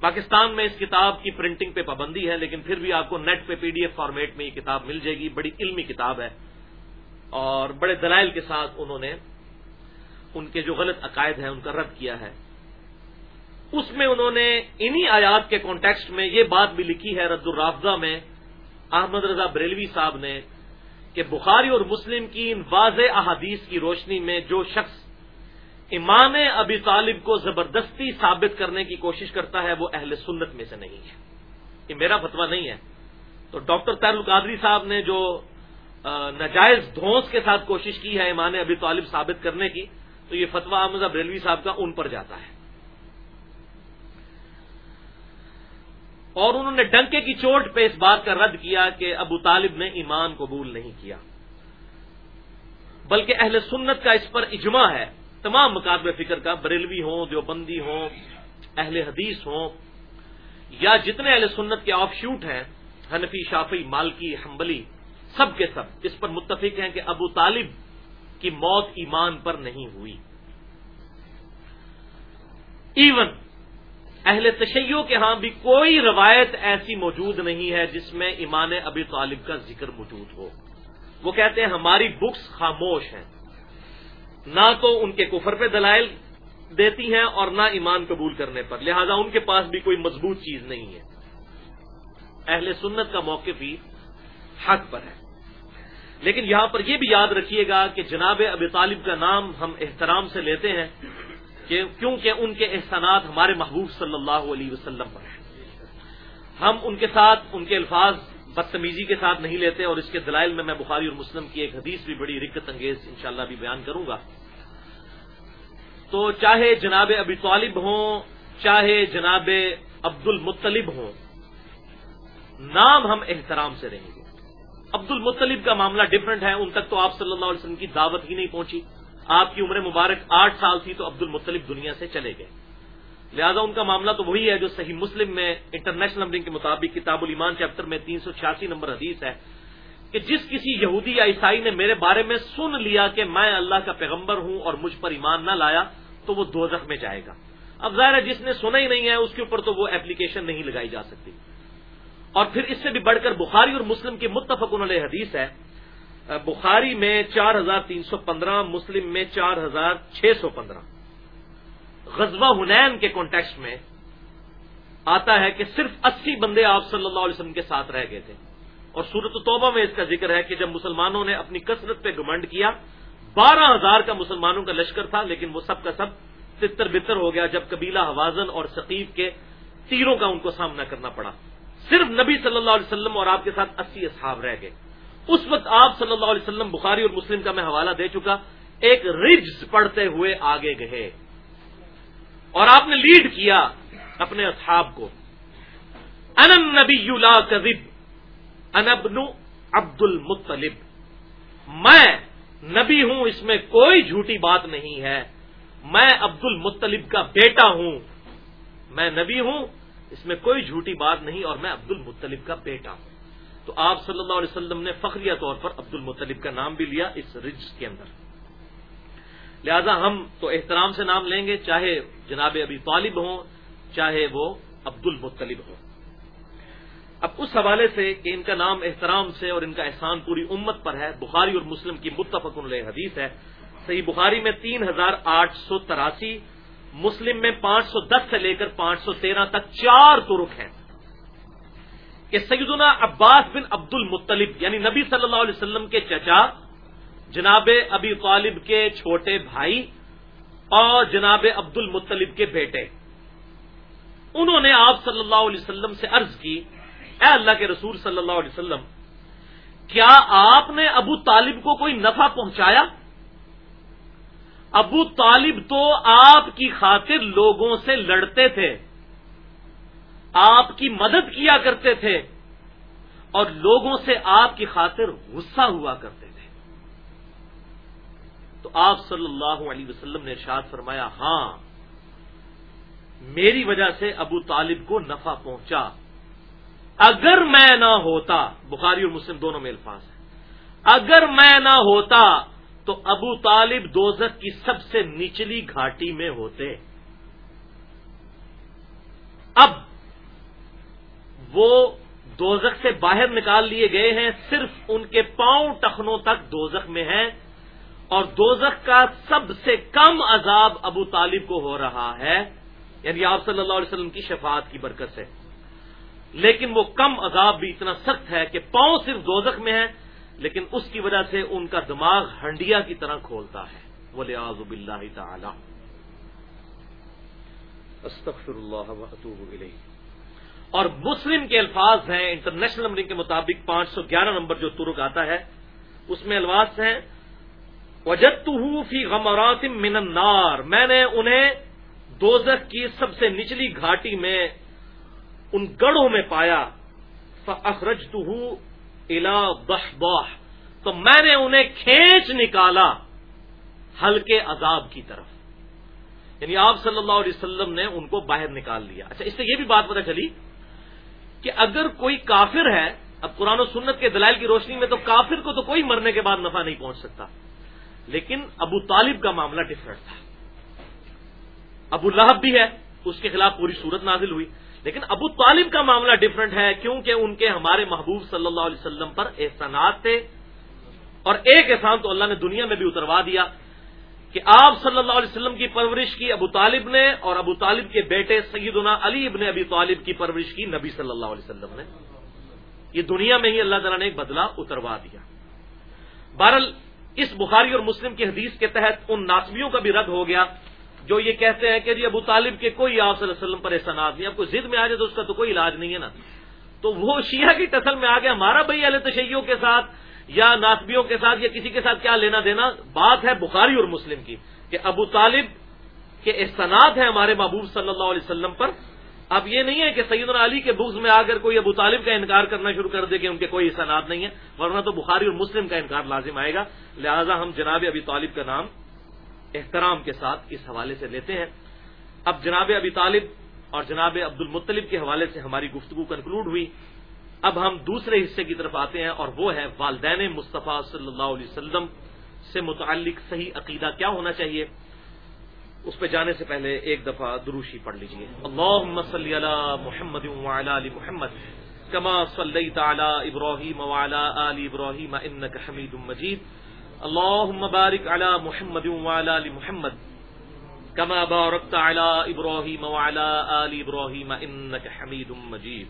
پاکستان میں اس کتاب کی پرنٹنگ پہ پابندی ہے، لیکن پھر بھی آپ کو نیٹ پہ پی ڈی ایف فارمیٹ میں یہ کتاب مل جائے گی۔ بڑی علمی کتاب ہے۔ اور بڑے دلائل کے ساتھ انہوں نے ان کے جو غلط عقائد ہیں ان کا رد کیا ہے۔ اس میں انہوں نے انہی آیات کے کانٹیکسٹ میں یہ بات بھی لکھی ہے رد الرافظہ میں، احمد رضا بریلوی صاحب نے، کہ بخاری اور مسلم کی ان واضح احادیث کی روشنی میں جو شخص امام ابی طالب کو زبردستی ثابت کرنے کی کوشش کرتا ہے، وہ اہل سنت میں سے نہیں ہے۔ یہ میرا فتویٰ نہیں ہے۔ تو ڈاکٹر تیر القادری صاحب نے جو نجائز دھونس کے ساتھ کوشش کی ہے امام ابی طالب ثابت کرنے کی، تو یہ فتویٰ احمد بریلوی صاحب کا ان پر جاتا ہے۔ اور انہوں نے ڈنکے کی چوٹ پہ اس بات کا رد کیا کہ ابو طالب نے ایمان قبول نہیں کیا۔ بلکہ اہل سنت کا اس پر اجماع ہے۔ تمام مقابل فکر کا بریلوی ہوں، دیوبندی ہوں، اہل حدیث ہوں، یا جتنے اہل سنت کے آف شوٹ ہیں، حنفی شافی مالکی، حنبلی، سب کے سب، اس پر متفق ہیں کہ ابو طالب کی موت ایمان پر نہیں ہوئی۔ ایون اہل تشیعوں کے ہاں بھی کوئی روایت ایسی موجود نہیں ہے جس میں ایمان ابی طالب کا ذکر موجود ہو۔ وہ کہتے ہیں ہماری بکس خاموش ہیں۔ نہ تو ان کے کفر پہ دلائل دیتی ہیں اور نہ ایمان قبول کرنے پر۔ لہذا ان کے پاس بھی کوئی مضبوط چیز نہیں ہے۔ اہل سنت کا موقع بھی حق پر ہے۔ لیکن یہاں پر یہ بھی یاد رکھیے گا کہ جناب ابی طالب کا نام ہم احترام سے لیتے ہیں کہ کیونکہ ان کے احسانات ہمارے محبوب صلی اللہ علیہ وسلم پر ہیں۔ ہم ان کے ساتھ ان کے الفاظ بدتمیزی کے ساتھ نہیں لیتے اور اس کے دلائل میں میں بخاری اور مسلم کی ایک حدیث بھی بڑی رکت انگیز انشاءاللہ بھی بیان کروں گا۔ تو چاہے جناب ابی طالب ہوں، چاہے جناب عبد المطلب ہوں، نام ہم احترام سے رہیں گے۔ عبد المطلب کا معاملہ ڈفرنٹ ہے، ان تک تو آپ صلی اللہ علیہ وسلم کی دعوت ہی نہیں پہنچی۔ آپ کی عمر مبارک آٹھ سال تھی تو عبد المطلب دنیا سے چلے گئے۔ لہذا ان کا معاملہ تو وہی ہے جو صحیح مسلم میں انٹرنیشنل نمبرنگ کے مطابق کتاب الایمان چیپٹر میں تین سو چھیاسی نمبر حدیث ہے کہ جس کسی یہودی یا عیسائی نے میرے بارے میں سن لیا کہ میں اللہ کا پیغمبر ہوں اور مجھ پر ایمان نہ لایا تو وہ دو میں جائے گا۔ اب ظاہر ہے جس نے سنا ہی نہیں ہے، اس کے اوپر تو وہ اپلیکیشن نہیں لگائی جا سکتی۔ اور پھر اس سے بھی بڑھ کر بخاری اور مسلم کی متفق علیہ حدیث ہے۔ بخاری میں چار ہزار تین سو پندرہ، مسلم میں چار ہزار چھ سو پندرہ۔ غزوہ ہنین کے کانٹیکس میں آتا ہے کہ صرف اسی بندے آپ صلی اللہ علیہ وسلم کے ساتھ رہ گئے تھے۔ اور صورت توبہ میں اس کا ذکر ہے کہ جب مسلمانوں نے اپنی کثرت پہ گمنڈ کیا، بارہ ہزار کا مسلمانوں کا لشکر تھا، لیکن وہ سب کا سب تتر بتر ہو گیا، جب قبیلہ حوازن اور ثقیف کے تیروں کا ان کو سامنا کرنا پڑا۔ صرف نبی صلی اللہ علیہ وسلم اور آپ کے ساتھ اسی اصحاب رہ گئے۔ اس وقت آپ صلی اللہ علیہ وسلم بخاری اور مسلم کا میں حوالہ دے چکا، ایک رجز پڑھتے ہوئے آگے گئے۔ اور آپ نے لیڈ کیا اپنے اصحاب کو۔ انم نبی لا کذب انبن عبد المطلب۔ میں نبی ہوں، اس میں کوئی جھوٹی بات نہیں ہے۔ میں عبد المطلب کا بیٹا ہوں۔ میں نبی ہوں، اس میں کوئی جھوٹی بات نہیں، اور میں عبد المطلب کا بیٹا ہوں۔ تو آپ صلی اللہ علیہ وسلم نے فخریہ طور پر عبد المطلب کا نام بھی لیا اس رجز کے اندر۔ لہذا ہم تو احترام سے نام لیں گے، چاہے جناب ابھی طالب ہوں، چاہے وہ عبد المطلب ہوں۔ اب اس حوالے سے کہ ان کا نام احترام سے اور ان کا احسان پوری امت پر ہے، بخاری اور مسلم کی متفق علیہ حدیث ہے۔ صحیح بخاری میں تین ہزار آٹھ سو تراسی، مسلم میں پانچ سو دس سے لے کر پانچ سو تیرہ تک چار ترک ہیں۔ کہ سیدنا عباس بن عبد المطلب یعنی نبی صلی اللہ علیہ وسلم کے چچا جناب ابی طالب کے چھوٹے بھائی اور جناب عبد المطلب کے بیٹے۔ انہوں نے آپ صلی اللہ علیہ وسلم سے عرض کی، اے اللہ کے رسول صلی اللہ علیہ وسلم، کیا آپ نے ابو طالب کو کوئی نفع پہنچایا؟ ابو طالب تو آپ کی خاطر لوگوں سے لڑتے تھے، آپ کی مدد کیا کرتے تھے، اور لوگوں سے آپ کی خاطر غصہ ہوا کرتے تھے۔ تو آپ صلی اللہ علیہ وسلم نے ارشاد فرمایا ہاں میری وجہ سے ابو طالب کو نفع پہنچا۔ اگر میں نہ ہوتا، بخاری اور مسلم دونوں میں الفاظ ہیں۔ اگر میں نہ ہوتا تو ابو طالب دوزک کی سب سے نچلی گھاٹی میں ہوتے۔ اب وہ دوزخ سے باہر نکال لیے گئے ہیں، صرف ان کے پاؤں ٹخنوں تک دوزخ میں ہیں۔ اور دوزخ کا سب سے کم عذاب ابو طالب کو ہو رہا ہے۔ یعنی آپ صلی اللہ علیہ وسلم کی شفاعت کی برکت سے۔ لیکن وہ کم عذاب بھی اتنا سخت ہے کہ پاؤں صرف دوزخ میں ہے لیکن اس کی وجہ سے ان کا دماغ ہنڈیا کی طرح کھولتا ہے۔ بولے آزب اللہ تعالی استغفر اللہ اور مسلم کے الفاظ ہیں، انٹرنیشنل نمبرنگ کے مطابق پانچ سو گیارہ نمبر جو ترک آتا ہے، اس میں الفاظ ہیں وجت فی غمرات من النار۔ میں نے انہیں دوزخ کی سب سے نچلی گھاٹی میں، ان گڑھوں میں پایا۔ فخرج الا بہ تو میں نے انہیں کھینچ نکالا ہلکے عذاب کی طرف۔ یعنی آپ صلی اللہ علیہ وسلم نے ان کو باہر نکال لیا۔ اچھا اس سے یہ بھی بات پتہ چلی کہ اگر کوئی کافر ہے، اب قرآن و سنت کے دلائل کی روشنی میں تو کافر کو تو کوئی مرنے کے بعد نفع نہیں پہنچ سکتا۔ لیکن ابو طالب کا معاملہ ڈفرنٹ تھا۔ ابو لہب بھی ہے، اس کے خلاف پوری صورت نازل ہوئی۔ لیکن ابو طالب کا معاملہ ڈفرنٹ ہے، کیونکہ ان کے ہمارے محبوب صلی اللہ علیہ وسلم پر احسانات تھے۔ اور ایک احسان تو اللہ نے دنیا میں بھی اتروا دیا کہ آپ صلی اللہ علیہ وسلم کی پرورش کی ابو طالب نے اور ابو طالب کے بیٹے سیدنا علی ابن ابی طالب کی پرورش کی نبی صلی اللہ علیہ وسلم نے۔ یہ دنیا میں ہی اللہ تعالیٰ نے ایک بدلہ اتروا دیا۔ بہرل اس بخاری اور مسلم کی حدیث کے تحت ان ناسبیوں کا بھی رد ہو گیا جو یہ کہتے ہیں کہ جی ابو طالب کے کوئی آپ صلی اللہ علیہ وسلم پر احسانات نہیں اب کوئی ضد میں آ جائے تو اس کا تو کوئی علاج نہیں ہے نا۔ تو وہ شیعہ کی ٹسل میں آ گیا، ہمارا بھائی علیہ تشیعوں کے ساتھ یا ناسبیوں کے ساتھ یا کسی کے ساتھ کیا لینا دینا؟ بات ہے بخاری اور مسلم کی کہ ابو طالب کے احسانات ہیں ہمارے محبوب صلی اللہ علیہ وسلم پر اب یہ نہیں ہے کہ سید علی کے بغض میں آ کر کوئی ابو طالب کا انکار کرنا شروع کر دے کہ ان کے کوئی احسانات نہیں ہے، ورنہ تو بخاری اور مسلم کا انکار لازم آئے گا۔ لہذا ہم جناب ابی طالب کا نام احترام کے ساتھ اس حوالے سے لیتے ہیں۔ اب جناب ابی طالب اور جناب عبد المطلب کے حوالے سے ہماری گفتگو کنکلوڈ ہوئی۔ اب ہم دوسرے حصے کی طرف آتے ہیں اور وہ ہے والدین مصطفیٰ صلی اللہ علیہ وسلم سے متعلق صحیح عقیدہ کیا ہونا چاہیے۔ اس پہ جانے سے پہلے ایک دفعہ دروشی پڑھ لیجیے اللہ صلی علی محمد علی محمد، کما صلی تعالی ابراہیم وعلی آل ابراہیم انک حمید مجید۔ اللہ بارک علی محمد علی محمد، کما بارکت علی ابراہیم وعلی آل ابراہیم انک حمید مجید۔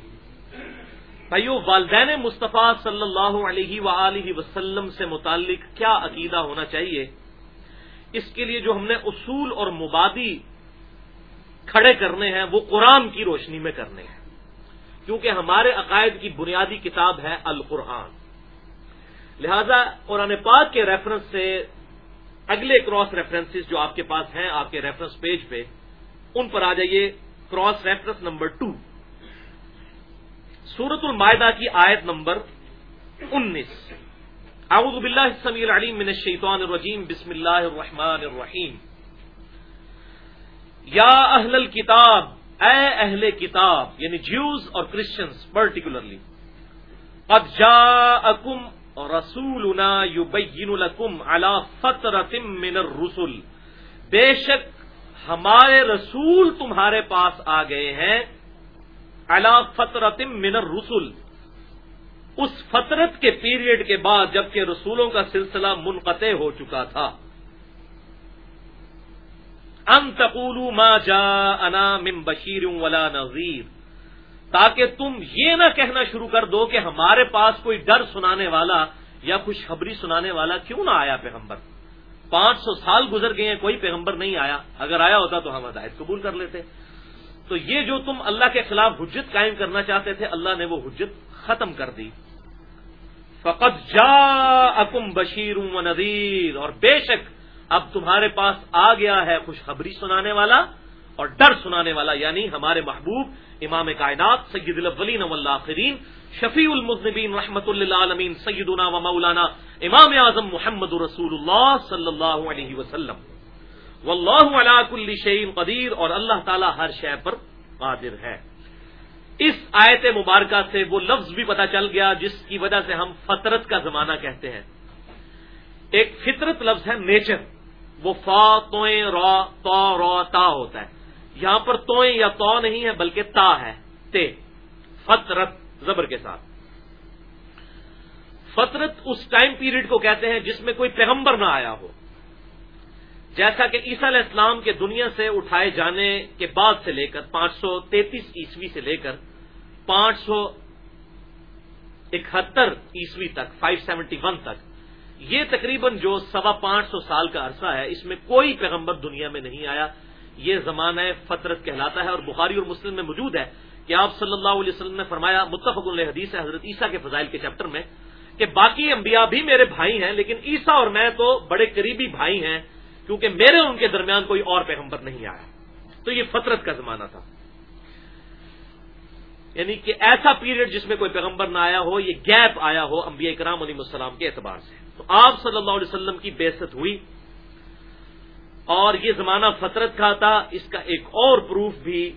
بھائیو، والدین مصطفیٰ صلی اللہ علیہ و وسلم سے متعلق کیا عقیدہ ہونا چاہیے؟ اس کے لیے جو ہم نے اصول اور مبادی کھڑے کرنے ہیں، وہ قرآن کی روشنی میں کرنے ہیں۔ کیونکہ ہمارے عقائد کی بنیادی کتاب ہے القرآن۔ لہذا قرآن پاک کے ریفرنس سے اگلے کراس ریفرنسز جو آپ کے پاس ہیں، آپ کے ریفرنس پیج پہ، ان پر آ جائیے کراس ریفرنس نمبر ٹو سورت المائدہ کی آیت نمبر انیس۔ اعوذ باللہ السمیع العلیم من الشیطان الرجیم، بسم اللہ الرحمن الرحیم. یا اہل الكتاب اے اہل کتاب یعنی جیوز اور کرسچنس پرٹیکولرلی قد جاءکم رسولنا یبین لکم علی فترت من الرسل. بے شک ہمارے رسول تمہارے پاس آ گئے ہیں علا فترت من الرسل. اس فطرت کے پیریڈ کے بعد جبکہ رسولوں کا سلسلہ منقطع ہو چکا تھا۔ ان تقولوا ما انا من بشیر ولا نذیر۔ تاکہ تم یہ نہ کہنا شروع کر دو کہ ہمارے پاس کوئی ڈر سنانے والا یا خوشخبری سنانے والا کیوں نہ آیا پیغمبر؟ پانچ سو سال گزر گئے ہیں، کوئی پیغمبر نہیں آیا۔ اگر آیا ہوتا تو ہم ہدایت قبول کر لیتے۔ تو یہ جو تم اللہ کے خلاف حجت قائم کرنا چاہتے تھے، اللہ نے وہ حجت ختم کر دی۔ فقط جا اکم بشیر و نذیر اور بے شک اب تمہارے پاس آ گیا ہے خوشخبری سنانے والا اور ڈر سنانے والا یعنی ہمارے محبوب امام کائنات سید الاولین والآخرین، شفیع المذنبین رحمت اللہ عالمین سیدنا و مولانا امام اعظم محمد رسول اللہ صلی اللہ علیہ وسلم۔ واللہ علا کل شعین قدیر اور اللہ تعالی ہر شے پر قادر ہے۔ اس آیت مبارکہ سے وہ لفظ بھی پتا چل گیا جس کی وجہ سے ہم فطرت کا زمانہ کہتے ہیں۔ ایک فطرت لفظ ہے نیچر۔ وہ فا، توئیں، را، تو رو تا ہوتا ہے۔ یہاں پر توئیں یا تو نہیں ہے بلکہ تا ہے۔ تے۔ فطرت، زبر کے ساتھ۔ فطرت اس ٹائم پیریڈ کو کہتے ہیں جس میں کوئی پیغمبر نہ آیا ہو۔ جیسا کہ عیسیٰ علیہ السلام کے دنیا سے اٹھائے جانے کے بعد سے لے کر پانچ سو تینتیس عیسوی سے لے کر پانچ سو اکہتر عیسوی تک فائیو سیونٹی ون تک، یہ تقریباً جو سوا پانچ سو سال کا عرصہ ہے، اس میں کوئی پیغمبر دنیا میں نہیں آیا۔ یہ زمانہ فطرت کہلاتا ہے اور بخاری اور مسلم میں موجود ہے کہ آپ صلی اللہ علیہ وسلم نے فرمایا، متفق علیہ حدیث ہے، حضرت عیسیٰ کے فضائل کے چیپٹر میں، کہ باقی انبیاء بھی میرے بھائی ہیں، لیکن عیسیٰ اور میں تو بڑے قریبی بھائی ہیں۔ کیونکہ میرے ان کے درمیان کوئی اور پیغمبر نہیں آیا۔ تو یہ فطرت کا زمانہ تھا۔ یعنی کہ ایسا پیریڈ جس میں کوئی پیغمبر نہ آیا ہو، یہ گیپ آیا ہو انبیاء کرام علیہ السلام کے اعتبار سے۔ تو آپ صلی اللہ علیہ وسلم کی بےست ہوئی۔ اور یہ زمانہ فطرت کا تھا۔ اس کا ایک اور پروف بھی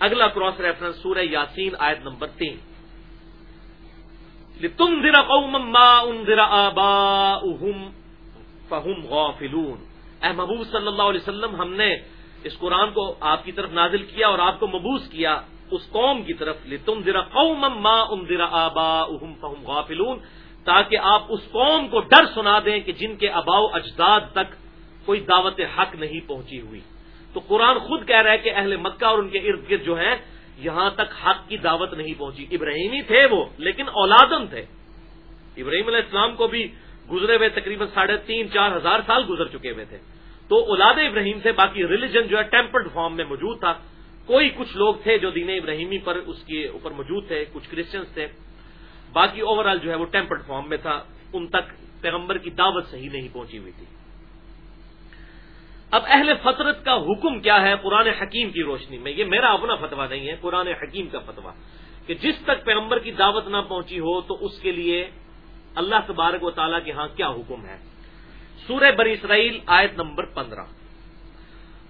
اگلا کراس ریفرنس سورہ یاسین آیت نمبر تین۔ تم ذرا قوم ان ذرا آبا فہم غافلون۔ اے محبوب صلی اللہ علیہ وسلم، ہم نے اس قرآن کو آپ کی طرف نازل کیا اور آپ کو مبوس کیا، اس قوم کی طرف تم ذرا قوم ام ذرا آبا اہم فہم غافلون، تاکہ آپ اس قوم کو ڈر سنا دیں کہ جن کے اباؤ اجداد تک کوئی دعوت حق نہیں پہنچی ہوئی۔ تو قرآن خود کہہ رہا ہے کہ اہل مکہ اور ان کے ارد گرد جو ہیں، یہاں تک حق کی دعوت نہیں پہنچی۔ ابراہیمی تھے وہ، لیکن اولادن تھے۔ ابراہیم علیہ السلام کو بھی گزرے ہوئے تقریباً ساڑھے تین، چار ہزار سال گزر چکے ہوئے تھے۔ تو اولاد ابراہیم سے باقی ریلیجن جو ہے ٹیمپرڈ فارم میں موجود تھا۔ کوئی کچھ لوگ تھے جو دین ابراہیمی پر اس کے اوپر موجود تھے، کچھ کرسچنس تھے۔ باقی اوور آل جو ہے وہ ٹیمپرڈ فارم میں تھا۔ ان تک پیغمبر کی دعوت صحیح نہیں پہنچی ہوئی تھی۔ اب اہل فطرت کا حکم کیا ہے قرآن حکیم کی روشنی میں؟ یہ میرا اپنا فتوا نہیں ہے، قرآن حکیم کا فتوا کہ جس تک پیغمبر کی دعوت نہ پہنچی ہو تو اس کے لیے اللہ تبارک و تعالیٰ کے ہاں کیا حکم ہے؟ سورہ بری اسرائیل آیت نمبر پندرہ۔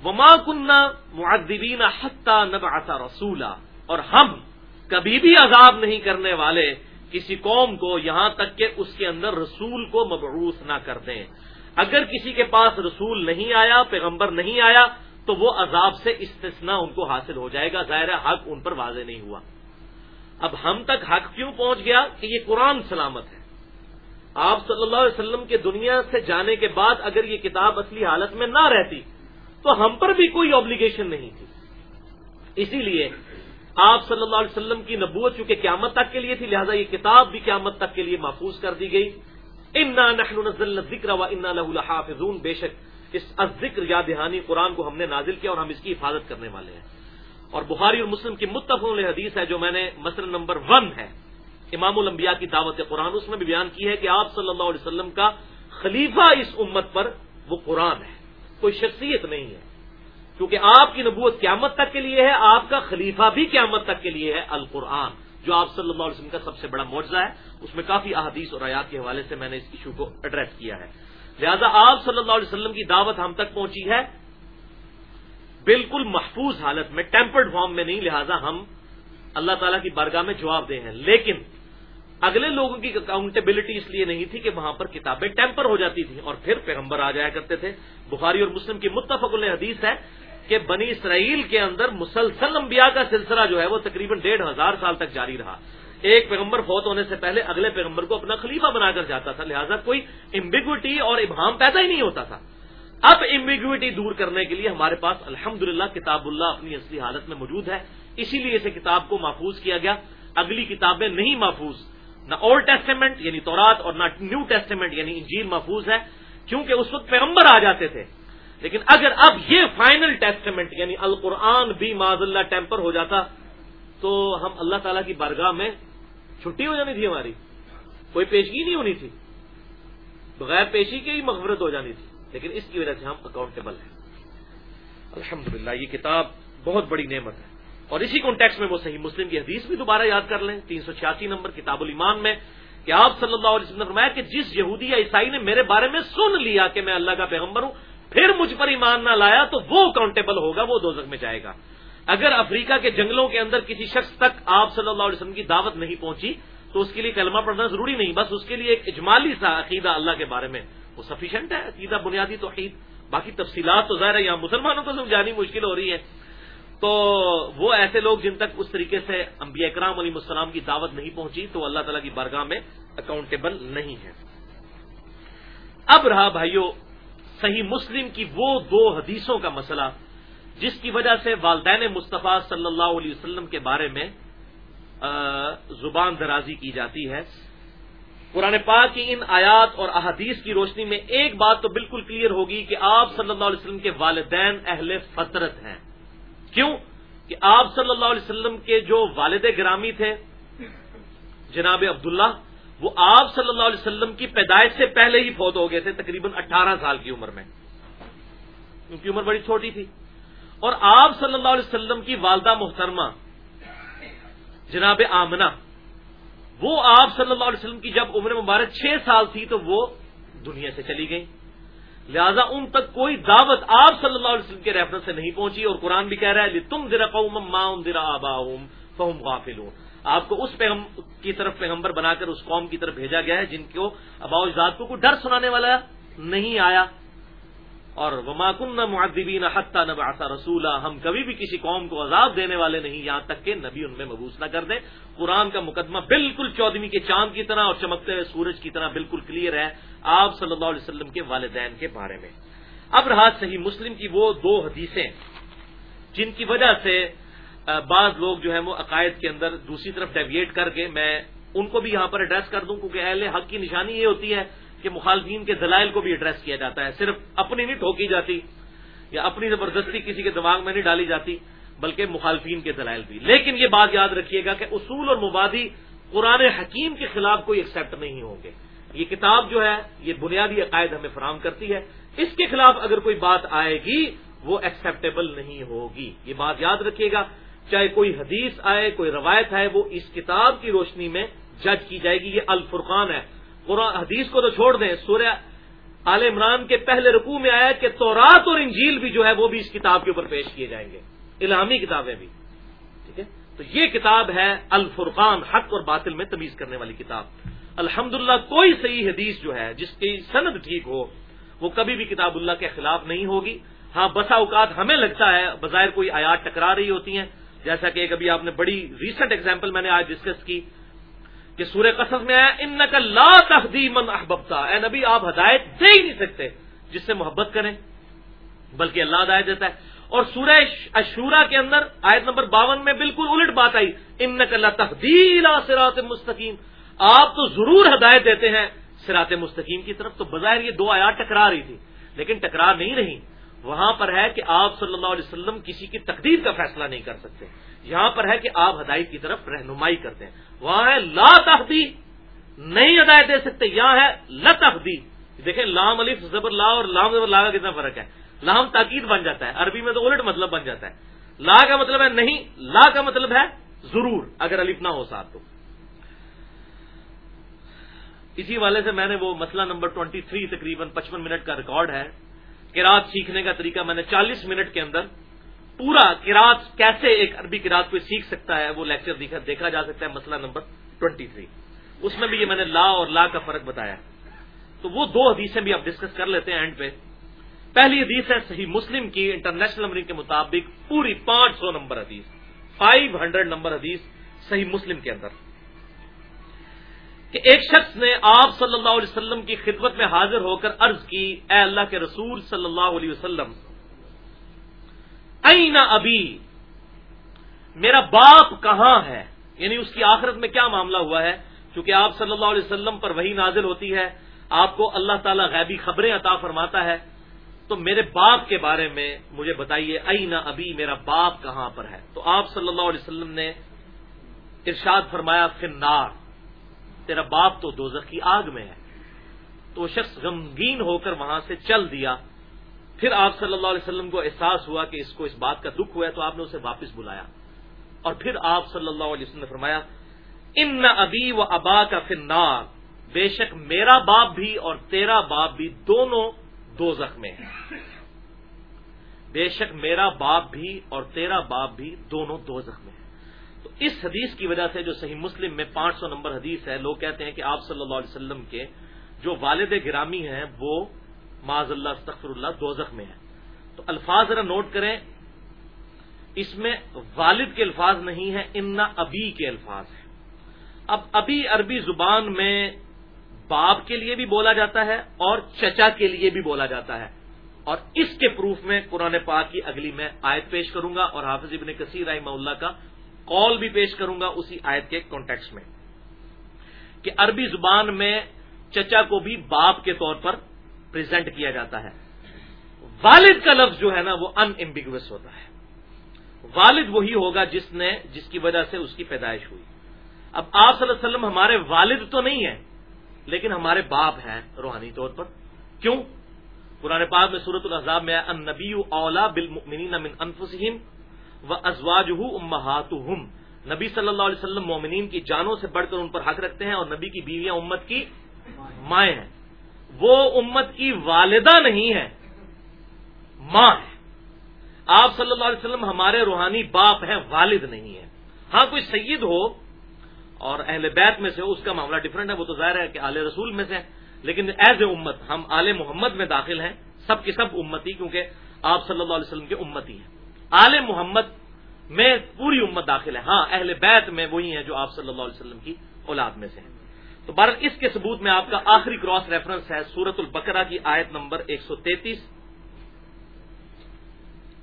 وما کنہ معدبین حتہ نب آتا رسولہ اور ہم کبھی بھی عذاب نہیں کرنے والے، کسی قوم کو یہاں تک کہ اس کے اندر رسول کو مبعوث نہ کر دیں۔ اگر کسی کے پاس رسول نہیں آیا، پیغمبر نہیں آیا، تو وہ عذاب سے استثنا ان کو حاصل ہو جائے گا۔ ظاہر حق ان پر واضح نہیں ہوا۔ اب ہم تک حق کیوں پہنچ گیا؟ کہ یہ قرآن سلامت ہے۔ آپ صلی اللہ علیہ وسلم کے دنیا سے جانے کے بعد اگر یہ کتاب اصلی حالت میں نہ رہتی، تو ہم پر بھی کوئی آبلیگیشن نہیں تھی۔ اسی لیے آپ صلی اللہ علیہ وسلم کی نبوت چونکہ قیامت تک کے لیے تھی، لہٰذا یہ کتاب بھی قیامت تک کے لیے محفوظ کر دی گئی۔ انا نحن نزل ذکر و انا لہ بے شک اس ذکر یا دہانی قرآن کو ہم نے نازل کیا اور ہم اس کی حفاظت کرنے والے ہیں۔ اور بخاری اور مسلم کی متفق حدیث ہے جو میں نے مسئلہ نمبر ون ہے۔ امام الانبیاء کی دعوت قرآن، اس میں بھی بیان کی ہے کہ آپ صلی اللہ علیہ وسلم کا خلیفہ اس امت پر وہ قرآن ہے، کوئی شخصیت نہیں ہے۔ کیونکہ آپ کی نبوت قیامت تک کے لیے ہے، آپ کا خلیفہ بھی قیامت تک کے لیے ہے، القرآن، جو آپ صلی اللہ علیہ وسلم کا سب سے بڑا معاوضہ ہے۔ اس میں کافی احادیث اور آیات کے حوالے سے میں نے اس ایشو کو ایڈریس کیا ہے۔ لہذا آپ صلی اللہ علیہ وسلم کی دعوت ہم تک پہنچی ہے۔ بالکل محفوظ حالت میں ٹیمپرڈ فارم میں نہیں، لہذا ہم اللہ تعالیٰ کی برگاہ میں جواب دے ہیں۔ لیکن اگلے لوگوں کی اکاؤنٹیبلٹی اس لیے نہیں تھی کہ وہاں پر کتابیں ٹیمپر ہو جاتی تھیں اور پھر پیغمبر آ جایا کرتے تھے۔ بخاری اور مسلم کی متفق حدیث ہے کہ بنی اسرائیل کے اندر مسلسل انبیاء کا سلسلہ جو ہے وہ تقریباً ڈیڑھ ہزار سال تک جاری رہا۔ ایک پیغمبر فوت ہونے سے پہلے اگلے پیغمبر کو اپنا خلیفہ بنا کر جاتا تھا، لہٰذا کوئی امبیگوٹی اور ابہام پیدا ہی نہیں ہوتا تھا۔ اب امبیگوٹی دور کرنے کے لیے ہمارے پاس الحمد کتاب اللہ اپنی اصلی حالت میں موجود ہے۔ اسی لیے اسے کتاب کو محفوظ کیا گیا۔ اگلی کتابیں نہیں محفوظ۔ نہ اولڈ ٹیسٹیمنٹ یعنی تورات، اور نہ نیو ٹیسٹیمنٹ یعنی انجیل محفوظ ہے، کیونکہ اس وقت پیغمبر آ جاتے تھے۔ لیکن اگر اب یہ فائنل ٹیسٹیمنٹ یعنی القرآن بھی معذ اللہ ٹیمپر ہو جاتا، تو ہم اللہ تعالیٰ کی بارگاہ میں چھٹی ہو جانی تھی ہماری۔ کوئی پیشگی نہیں ہونی تھی۔ بغیر پیشی کے ہی مغفرت ہو جانی تھی۔ لیکن اس کی وجہ سے ہم اکاؤنٹیبل ہیں۔ الحمدللہ، یہ کتاب بہت بڑی نعمت ہے۔ اور اسی کانٹیکس میں وہ صحیح مسلم کی حدیث بھی دوبارہ یاد کر لیں۔ تین سو چھیاسی نمبر کتاب الایمان میں کہ آپ صلی اللہ علیہ وسلم نے فرمایا کہ جس یہودی یا عیسائی نے میرے بارے میں سن لیا کہ میں اللہ کا پیغمبر ہوں، پھر مجھ پر ایمان نہ لایا تو وہ اکاؤنٹیبل ہوگا، وہ دو میں جائے گا۔ اگر افریقہ کے جنگلوں کے اندر کسی شخص تک آپ صلی اللہ علیہ وسلم کی دعوت نہیں پہنچی، تو اس کے لیے کلمہ پڑھنا ضروری نہیں، بس اس کے لیے ایک اجمالی سا عقیدہ اللہ کے بارے میں۔ وہ سفیشینٹ ہے، عقیدہ بنیادی تو عقید باقی تفصیلات تو ظاہر ہے یہاں مسلمانوں کو سمجھانی مشکل ہو رہی ہے۔ تو وہ ایسے لوگ جن تک اس طریقے سے انبیاء اکرام علیہ السلام کی دعوت نہیں پہنچی، تو اللہ تعالیٰ کی بارگاہ میں اکاؤنٹیبل نہیں ہے اب رہا بھائیوں صحیح مسلم کی وہ دو حدیثوں کا مسئلہ، جس کی وجہ سے والدین مصطفیٰ صلی اللہ علیہ وسلم کے بارے میں زبان درازی کی جاتی ہے۔ قرآن پاک کی ان آیات اور احادیث کی روشنی میں ایک بات تو بالکل کلیئر ہوگی کہ آپ صلی اللہ علیہ وسلم کے والدین اہل فطرت ہیں۔ کیوں کہ آپ صلی اللہ علیہ وسلم کے جو والد گرامی تھے، جناب عبداللہ، وہ آپ صلی اللہ علیہ وسلم کی پیدائش سے پہلے ہی فوت ہو گئے تھے، تقریباً اٹھارہ سال کی عمر میں۔ ان کی عمر بڑی چھوٹی تھی۔ اور آپ صلی اللہ علیہ وسلم کی والدہ محترمہ، جناب آمنہ، وہ آپ صلی اللہ علیہ وسلم کی جب عمر مبارک چھ سال تھی تو وہ دنیا سے چلی گئی لہذا ان تک کوئی دعوت آپ صلی اللہ علیہ وسلم کے ریفرنس سے نہیں پہنچی اور قرآن بھی کہہ رہا ہے تم ذرا قوم ماں ذرا آبا فہم غافل آپ کو اس پیغم، کی طرف پیغمبر بنا کر اس قوم کی طرف بھیجا گیا ہے، جن کو ابا اجداد کو کوئی ڈر سنانے والا نہیں آیا۔ اور وما کن معدبین حتہ نہ رسولہ ہم کبھی بھی کسی قوم کو عذاب دینے والے نہیں، یہاں تک کہ نبی ان میں مبوس نہ کر دیں۔ قرآن کا مقدمہ بالکل چودہویں کے چاند کی طرح اور چمکتے ہوئے سورج کی طرح بالکل کلیئر ہے۔ آپ صلی اللہ علیہ وسلم کے والدین کے بارے میں۔ اب رہا صحیح مسلم کی وہ دو حدیثیں جن کی وجہ سے بعض لوگ جو ہیں وہ عقائد کے اندر دوسری طرف ڈیویٹ کر کے میں ان کو بھی یہاں پر ایڈریس کر دوں، کیونکہ اہل حق کی نشانی یہ ہوتی ہے کہ مخالفین کے دلائل کو بھی ایڈریس کیا جاتا ہے۔ صرف اپنی نہیں ٹھوکی جاتی یا اپنی زبردستی کسی کے دماغ میں نہیں ڈالی جاتی، بلکہ مخالفین کے دلائل بھی۔ لیکن یہ بات یاد رکھیے گا کہ اصول اور مبادی قرآن حکیم کے خلاف کوئی ایکسیپٹ نہیں ہوں گے۔ یہ کتاب جو ہے، یہ بنیادی عقائد ہمیں فراہم کرتی ہے۔ اس کے خلاف اگر کوئی بات آئے گی، وہ ایکسیپٹیبل نہیں ہوگی۔ یہ بات یاد رکھیے گا، چاہے کوئی حدیث آئے، کوئی روایت آئے، وہ اس کتاب کی روشنی میں جج کی جائے گی۔ یہ الفرقان ہے۔ قرآن، حدیث کو تو چھوڑ دیں۔ سورہ عال عمران کے پہلے رقو میں آیا کہ تورات اور انجیل بھی جو ہے، وہ بھی اس کتاب کے اوپر پیش کیے جائیں گے۔ الہامی کتابیں بھی۔ ٹھیک ہے؟ تو یہ کتاب ہے الفرقان، حق اور باطل میں تمیز کرنے والی کتاب۔ الحمد کوئی صحیح حدیث جو ہے، جس کی سند ٹھیک ہو، وہ کبھی بھی کتاب اللہ کے خلاف نہیں ہوگی۔ ہاں بسا اوقات ہمیں لگتا ہے، بظاہر کوئی آیات ٹکرا رہی ہوتی ہیں۔ جیسا کہ کبھی آپ نے بڑی ریسنٹ ایگزامپل میں نے آج ڈسکس کی کہ سورہ قصص میں آیا ان کا لا من احبتا اے نبی، آپ ہدایت دے ہی نہیں سکتے جس سے محبت کریں، بلکہ اللہ ہدایت دیتا ہے۔ اور سورہ اشورا کے اندر آیت نمبر باون میں بالکل الٹ بات آئی ان نقل تحدیل سرات مستقیم. آپ تو ضرور ہدایت دیتے ہیں سرات مستقیم کی طرف، تو بظاہر یہ دو آیات ٹکرا رہی تھی، لیکن ٹکرا نہیں رہی۔ وہاں پر ہے کہ آپ صلی اللہ علیہ وسلم کسی کی تقدیر کا فیصلہ نہیں کر سکتے۔ یہاں پر ہے کہ آپ ہدایت کی طرف رہنمائی کرتے ہیں۔ وہاں ہے لا تحدی نہیں ہدایت دے سکتے، یہاں ہے لتحدی دیکھیں، لام علی زبر لا اور لام زبر لا کا کتنا فرق ہے۔ لام تاکید بن جاتا ہے، عربی میں تو الٹ مطلب بن جاتا ہے۔ لا کا مطلب ہے نہیں، لا کا مطلب ہے ضرور، اگر الف نہ ہو ساتھ تو۔ اسی والے سے میں نے وہ مسئلہ نمبر ٹوئنٹی تھری تقریباً پچپن منٹ کا ریکارڈ ہے کراط سیکھنے کا طریقہ میں نے چالیس منٹ کے اندر پورا کراط کیسے ایک عربی کراط کو سیکھ سکتا ہے وہ لیکچر دیکھا جا سکتا ہے مسئلہ نمبر ٹوئنٹی تھری اس میں بھی یہ میں نے لا اور لا کا فرق بتایا. تو وہ دو حدیثیں بھی آپ ڈسکس کر لیتے ہیں اینڈ پہ. پہلی حدیث ہے صحیح مسلم کی انٹرنیشنل نمبرنگ کے مطابق پوری پانچ سو نمبر حدیث. فائیو ہنڈریڈ نمبر حدیث صحیح مسلم کے اندر. کہ ایک شخص نے آپ صلی اللہ علیہ وسلم کی خدمت میں حاضر ہو کر عرض کی، اے اللہ کے رسول صلی اللہ علیہ وسلم این ابھی میرا باپ کہاں ہے؟ یعنی اس کی آخرت میں کیا معاملہ ہوا ہے؟ چونکہ آپ صلی اللہ علیہ وسلم پر وہی نازل ہوتی ہے، آپ کو اللہ تعالیٰ غیبی خبریں عطا فرماتا ہے، تو میرے باپ کے بارے میں مجھے بتائیے این ابھی میرا باپ کہاں پر ہے؟ تو آپ صلی اللہ علیہ وسلم نے ارشاد فرمایا فنار تیرا باپ تو دوزخ کی آگ میں ہے۔ تو وہ شخص غمگین ہو کر وہاں سے چل دیا۔ پھر آپ صلی اللہ علیہ وسلم کو احساس ہوا کہ اس کو اس بات کا دکھ ہوا ہے، تو آپ نے اسے واپس بلایا۔ اور پھر آپ صلی اللہ علیہ وسلم نے فرمایا، ان نہ ابی و ابا کا فنار بے شک میرا باپ بھی اور تیرا باپ بھی دونوں دو میں ہیں۔ بے شک میرا باپ بھی اور تیرا باپ بھی دونوں دو میں اس حدیث کی وجہ سے جو صحیح مسلم میں پانچ سو نمبر حدیث ہے، لوگ کہتے ہیں کہ آپ صلی اللہ علیہ وسلم کے جو والد گرامی ہیں، وہ معذ اللہ، استغفر اللہ، دوزخ میں ہیں۔ تو الفاظ ذرا نوٹ کریں، اس میں والد کے الفاظ نہیں ہیں ان ابی کے الفاظ ہیں۔ اب ابھی عربی زبان میں باپ کے لیے بھی بولا جاتا ہے اور چچا کے لیے بھی بولا جاتا ہے۔ اور اس کے پروف میں قرآن پاک کی اگلی میں آیت پیش کروں گا اور حافظ ابن کثیر رحمہ اللہ کا قول بھی پیش کروں گا اسی آیت کے کانٹیکس میں کہ عربی زبان میں چچا کو بھی باپ کے طور پر پریزنٹ کیا جاتا ہے۔ والد کا لفظ جو ہے نا وہ ان ایمبیگوس ہوتا ہے۔ والد وہی ہوگا جس نے جس کی وجہ سے اس کی پیدائش ہوئی۔ اب آپ صلی اللہ علیہ وسلم ہمارے والد تو نہیں ہیں، لیکن ہمارے باپ ہیں روحانی طور پر۔ کیوں؟ قرآن پاک میں صورت الحضاب میں ان نبی اولا بالمؤمنین من انفسہم و ازواج امہات نبی صلی اللہ علیہ وسلم مومنین کی جانوں سے بڑھ کر ان پر حق رکھتے ہیں اور نبی کی بیویاں امت کی مائیں ہیں۔ وہ امت کی والدہ نہیں ہے ماں ہے آپ صلی اللہ علیہ وسلم ہمارے روحانی باپ ہیں، والد نہیں ہے ہاں کوئی سید ہو اور اہل بیت میں سے اس کا معاملہ ڈفرنٹ ہے۔ وہ تو ظاہر ہے کہ آل رسول میں سے لیکن ایز اے امت، ہم آل محمد میں داخل ہیں، سب کے سب امتی، کیونکہ آپ صلی اللہ علیہ وسلم کے امتی ہیں۔ آل محمد میں پوری امت داخل ہے۔ ہاں اہل بیت میں وہی ہیں جو آپ صلی اللہ علیہ وسلم کی اولاد میں سے ہیں۔ تو بار اس کے ثبوت میں آپ کا آخری کراس ریفرنس ہے سورت البقرہ کی آیت نمبر ایک سو تینتیس۔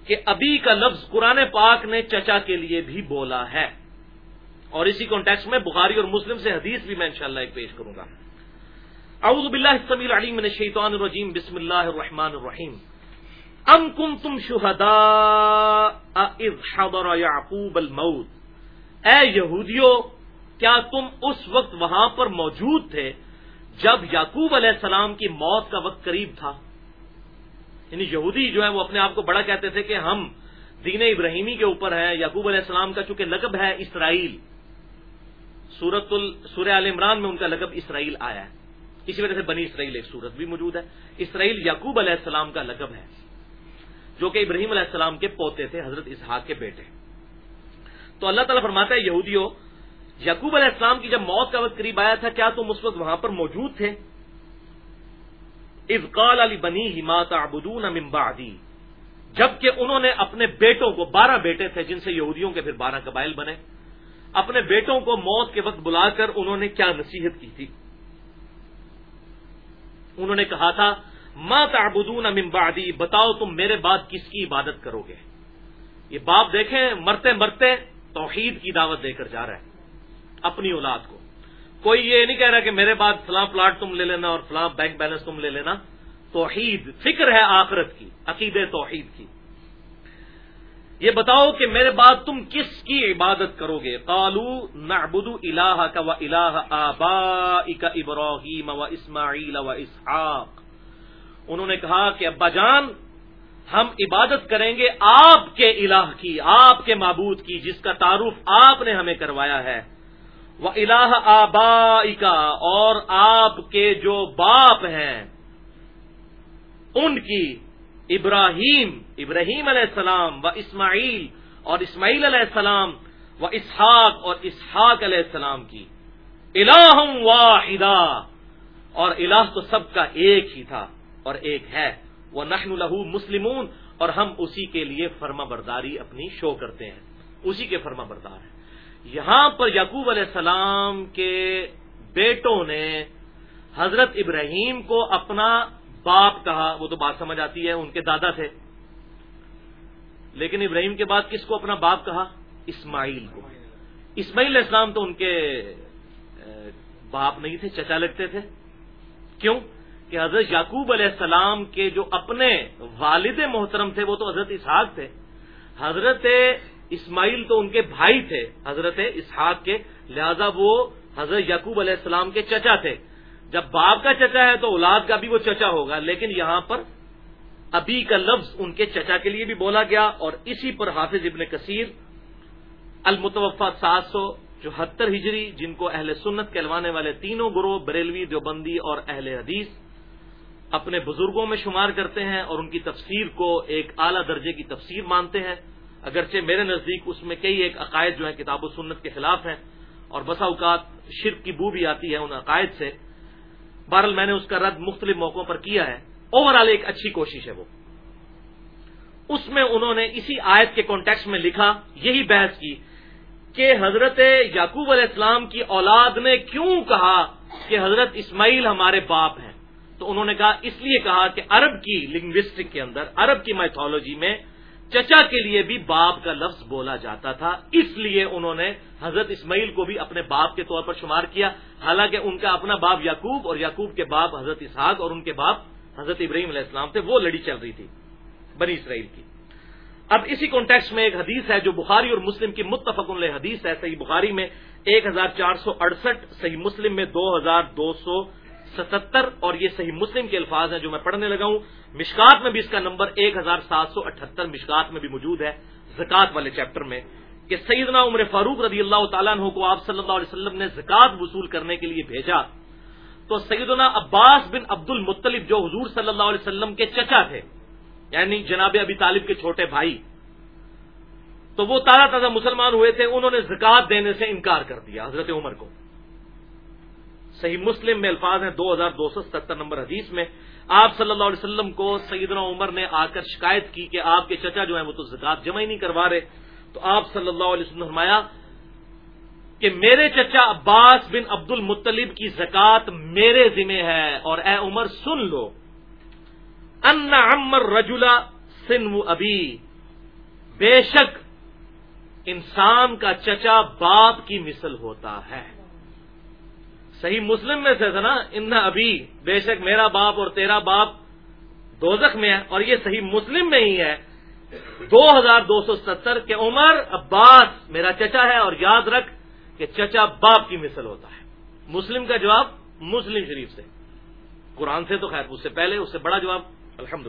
کہ ابھی کا لفظ قرآن پاک نے چچا کے لیے بھی بولا ہے۔ اور اسی کانٹیکس میں بخاری اور مسلم سے حدیث بھی میں انشاءاللہ ایک پیش کروں گا۔ اعوذ باللہ السمیع العلیم من الشیطان الرجیم، بسم اللہ الرحمن الرحیم۔ ام کم تم شہدا حضر یعقوب الموت؟ اے یہودیو، کیا تم اس وقت وہاں پر موجود تھے جب یعقوب علیہ السلام کی موت کا وقت قریب تھا؟ یعنی یہودی جو ہے وہ اپنے آپ کو بڑا کہتے تھے کہ ہم دین ابراہیمی کے اوپر ہیں، یعقوب علیہ السلام کا چونکہ لقب ہے اسرائیل۔ سورت سورہ عال عمران میں ان کا لقب اسرائیل آیا ہے۔ اسی وجہ سے بنی اسرائیل ایک سورت بھی موجود ہے۔ اسرائیل یعقوب علیہ السلام کا لقب ہے۔ جو کہ ابراہیم علیہ السلام کے پوتے تھے، حضرت اسحاق کے بیٹے۔ تو اللہ تعالیٰ فرماتا ہے یہودیوں یعقوب علیہ السلام کی جب موت کا وقت قریب آیا تھا، کیا تم اس وقت وہاں پر موجود تھے؟ افقال علی بنی ہمات ابدون امبادی جبکہ انہوں نے اپنے بیٹوں کو، بارہ بیٹے تھے، جن سے یہودیوں کے پھر بارہ قبائل بنے، اپنے بیٹوں کو موت کے وقت بلا کر انہوں نے کیا نصیحت کی تھی؟ انہوں نے کہا تھا ماں تعبدون من بعدی، بتاؤ تم میرے بعد کس کی عبادت کرو گے؟ یہ باپ دیکھیں، مرتے مرتے توحید کی دعوت دے کر جا رہا ہے، اپنی اولاد کو۔ کوئی یہ نہیں کہہ رہا کہ میرے بعد فلاں پلاٹ تم لے لینا اور فلاں بینک بیلنس تم لے لینا۔ توحید، فکر ہے آخرت کی عقید توحید کی۔ یہ بتاؤ کہ میرے بعد تم کس کی عبادت کرو گے؟ قالو نعبد الہ کا و الہ آبا ابراہیم و اسماعیل و اسحاق۔ انہوں نے کہا کہ ابا جان، ہم عبادت کریں گے آپ کے الہ کی، آپ کے معبود کی، جس کا تعارف آپ نے ہمیں کروایا ہے۔ وہ الہ آبا اور آپ کے جو باپ ہیں، ان کی، ابراہیم ابراہیم علیہ السلام و اسماعیل، اور اسماعیل علیہ السلام و اسحاق، اور اسحاق علیہ السلام کی۔ الہ واحدہ، اور الہ تو سب کا ایک ہی تھا۔ اور ایک ہے۔ وہ نحن لہو مسلمون۔ اور ہم اسی کے لیے فرما برداری اپنی شو کرتے ہیں۔ اسی کے فرما بردار ہیں۔ یہاں پر یعقوب علیہ السلام کے بیٹوں نے حضرت ابراہیم کو اپنا باپ کہا۔ وہ تو بات سمجھ آتی ہے، ان کے دادا تھے۔ لیکن ابراہیم کے بعد کس کو اپنا باپ کہا؟ اسماعیل کو۔ اسماعیل علیہ السلام تو ان کے باپ نہیں تھے، چچا لگتے تھے۔ کیوں؟ کہ حضرت یعقوب علیہ السلام کے جو اپنے والد محترم تھے، وہ تو حضرت اسحاق تھے۔ حضرت اسماعیل تو ان کے بھائی تھے، حضرت اسحاق کے، لہذا وہ حضرت یعقوب علیہ السلام کے چچا تھے۔ جب باپ کا چچا ہے تو اولاد کا بھی وہ چچا ہوگا، لیکن یہاں پر ابھی کا لفظ ان کے چچا کے لیے بھی بولا گیا اور اسی پر حافظ ابن کثیر المتوفا سات سو چوہتر ہجری، جن کو اہل سنت کہلوانے والے تینوں گروہ، بریلوی، دیوبندی اور اہل حدیث اپنے بزرگوں میں شمار کرتے ہیں اور ان کی تفسیر کو ایک اعلی درجے کی تفسیر مانتے ہیں۔ اگرچہ میرے نزدیک اس میں کئی ایک عقائد جو ہیں کتاب و سنت کے خلاف ہیں اور بسا اوقات شرک کی بو بھی آتی ہے ان عقائد سے۔ بہرحال میں نے اس کا رد مختلف موقعوں پر کیا ہے۔ اوور آل ایک اچھی کوشش ہے وہ۔ اس میں انہوں نے اسی آیت کے کانٹیکس میں لکھا، یہی بحث کی کہ حضرت یعقوب علیہ السلام کی اولاد نے کیوں کہا کہ حضرت اسماعیل ہمارے باپ ہیں؟ تو انہوں نے کہا، اس لیے کہا کہ عرب کی لنگوسٹک کے اندر، عرب کی میتھولوجی میں چچا کے لیے بھی باپ کا لفظ بولا جاتا تھا۔ اس لیے انہوں نے حضرت اسماعیل کو بھی اپنے باپ کے طور پر شمار کیا۔ حالانکہ ان کا اپنا باپ یعقوب اور یعقوب کے باپ حضرت اسحاق اور ان کے باپ حضرت ابراہیم علیہ السلام تھے۔ وہ لڑی چل رہی تھی بنی اسرائیل کی۔ اب اسی کانٹیکس میں ایک حدیث ہے جو بخاری اور مسلم کی متفق علیہ حدیث ہے۔ صحیح بخاری میں ایک ہزار چار سو اڑسٹھ، صحیح مسلم میں دو ہزار دو سو ستر اور یہ صحیح مسلم کے الفاظ ہیں جو میں پڑھنے لگا ہوں۔ مشکات میں بھی اس کا نمبر ایک ہزار سات سو اٹھہتر مشکات میں بھی موجود ہے، زکات والے چیپٹر میں۔ کہ سیدنا عمر فاروق رضی اللہ تعالیٰ عنہ کو آپ صلی اللہ علیہ وسلم نے زکات وصول کرنے کے لیے بھیجا، تو سیدنا عباس بن عبد المطلب جو حضور صلی اللہ علیہ وسلم کے چچا تھے یعنی جناب ابی طالب کے چھوٹے بھائی، تو وہ تازہ تازہ مسلمان ہوئے تھے، انہوں نے زکات دینے سے انکار کر دیا حضرت عمر کو۔ صحیح مسلم میں الفاظ ہیں، دو ہزار دو سو ستر نمبر حدیث میں۔ آپ صلی اللہ علیہ وسلم کو سیدنا عمر نے آ کر شکایت کی کہ آپ کے چچا جو ہیں وہ تو زکات جمع ہی نہیں کروا رہے۔ تو آپ صلی اللہ علیہ وسلم فرمایا کہ میرے چچا عباس بن عبد المطلب کی زکات میرے ذمہ ہے اور اے عمر سن لو۔ ان عمر رجلا سن و ابھی بے شک انسان کا چچا باپ کی مثل ہوتا ہے۔ صحیح مسلم میں سے تھا نا ان ابھی بے شک میرا باپ اور تیرا باپ دوزخ میں ہے اور یہ صحیح مسلم میں ہی ہے۔ دو ہزار دو سو ستر کے عمر عباس میرا چچا ہے، اور یاد رکھ کہ چچا باپ کی مثل ہوتا ہے۔ مسلم کا جواب مسلم شریف سے۔ قرآن سے تو خیر، اس سے پہلے، اس سے بڑا جواب الحمد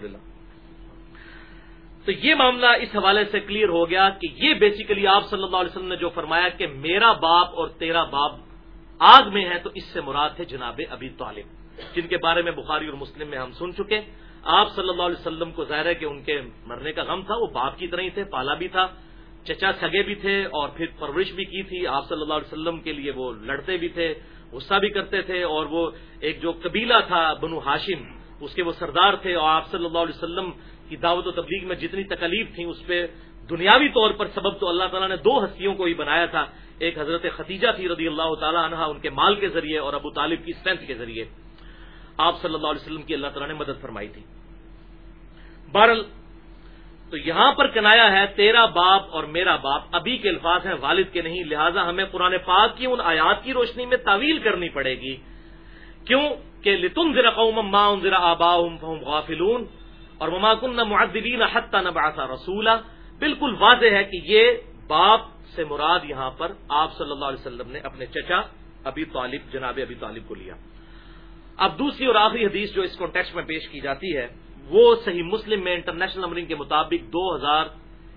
تو یہ معاملہ اس حوالے سے کلیئر ہو گیا کہ یہ بیسیکلی آپ صلی اللہ علیہ وسلم نے جو فرمایا کہ میرا باپ اور تیرا باپ آگ میں ہے تو اس سے مراد ہے جناب ابی طالب، جن کے بارے میں بخاری اور مسلم میں ہم سن چکے۔ آپ صلی اللہ علیہ وسلم کو ظاہر ہے کہ ان کے مرنے کا غم تھا، وہ باپ کی طرح ہی تھے، پالا بھی تھا، چچا سگے بھی تھے اور پھر پرورش بھی کی تھی۔ آپ صلی اللہ علیہ وسلم کے لیے وہ لڑتے بھی تھے، غصہ بھی کرتے تھے اور وہ ایک جو قبیلہ تھا بنو ہاشم، اس کے وہ سردار تھے اور آپ صلی اللہ علیہ وسلم کی دعوت و تبلیغ میں جتنی تکلیف تھیں، اس پہ دنیاوی طور پر سبب تو اللہ تعالیٰ نے دو ہستیوں کو ہی بنایا تھا۔ ایک حضرت ختیجہ تھی رضی اللہ تعالیٰ عنہ ان کے مال کے ذریعے اور ابو طالب کی اسٹرینتھ کے ذریعے۔ آپ صلی اللہ علیہ وسلم کی اللہ تعالیٰ نے مدد فرمائی تھی۔ بہرل تو یہاں پر کنایا ہے، تیرا باپ اور میرا باپ ابھی کے الفاظ ہیں، والد کے نہیں، لہٰذا ہمیں قرآن پاک کی ان آیات کی روشنی میں تعویل کرنی پڑے گی۔ کیوں؟ کہ لتم ذرا قوم ماں ذرا آبا غافلون۔ اور مماکن نہ معدبین حتہ نہ رسولہ بالکل واضح ہے کہ یہ باپ سے مراد یہاں پر آپ صلی اللہ علیہ وسلم نے اپنے چچا ابھی طالب، جناب ابھی طالب کو لیا۔ اب دوسری اور آخری حدیث جو اس کانٹیکس میں پیش کی جاتی ہے، وہ صحیح مسلم میں انٹرنیشنل نمبرنگ کے مطابق دو ہزار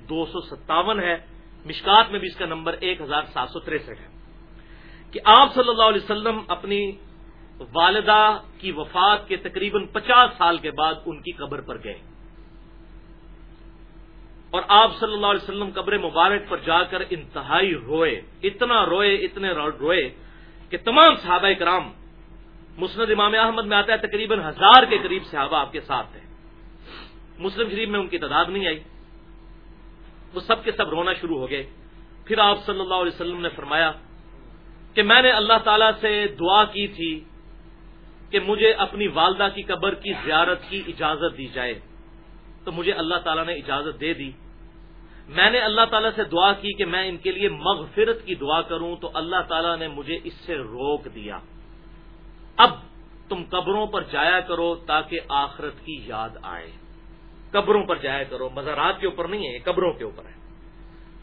دو سو ستاون ہے۔ مشکات میں بھی اس کا نمبر ایک ہزار سات سو تریسٹھ ہے۔ کہ آپ صلی اللہ علیہ وسلم اپنی والدہ کی وفات کے تقریباً پچاس سال کے بعد ان کی قبر پر گئے۔ اور آپ صلی اللہ علیہ وسلم قبر مبارک پر جا کر انتہائی روئے، اتنا روئے، اتنے روئے کہ تمام صحابہ کرام مسند امام احمد میں آتا ہے، تقریباً ہزار کے قریب صحابہ آپ کے ساتھ ہیں۔ مسلم شریف میں ان کی تعداد نہیں آئی۔ وہ سب کے سب رونا شروع ہو گئے۔ پھر آپ صلی اللہ علیہ وسلم نے فرمایا کہ میں نے اللہ تعالی سے دعا کی تھی کہ مجھے اپنی والدہ کی قبر کی زیارت کی اجازت دی جائے۔ تو مجھے اللہ تعالیٰ نے اجازت دے دی۔ میں نے اللہ تعالیٰ سے دعا کی کہ میں ان کے لیے مغفرت کی دعا کروں تو اللہ تعالیٰ نے مجھے اس سے روک دیا۔ اب تم قبروں پر جایا کرو تاکہ آخرت کی یاد آئے۔ قبروں پر جایا کرو، مزارات کے اوپر نہیں ہے، قبروں کے اوپر ہے۔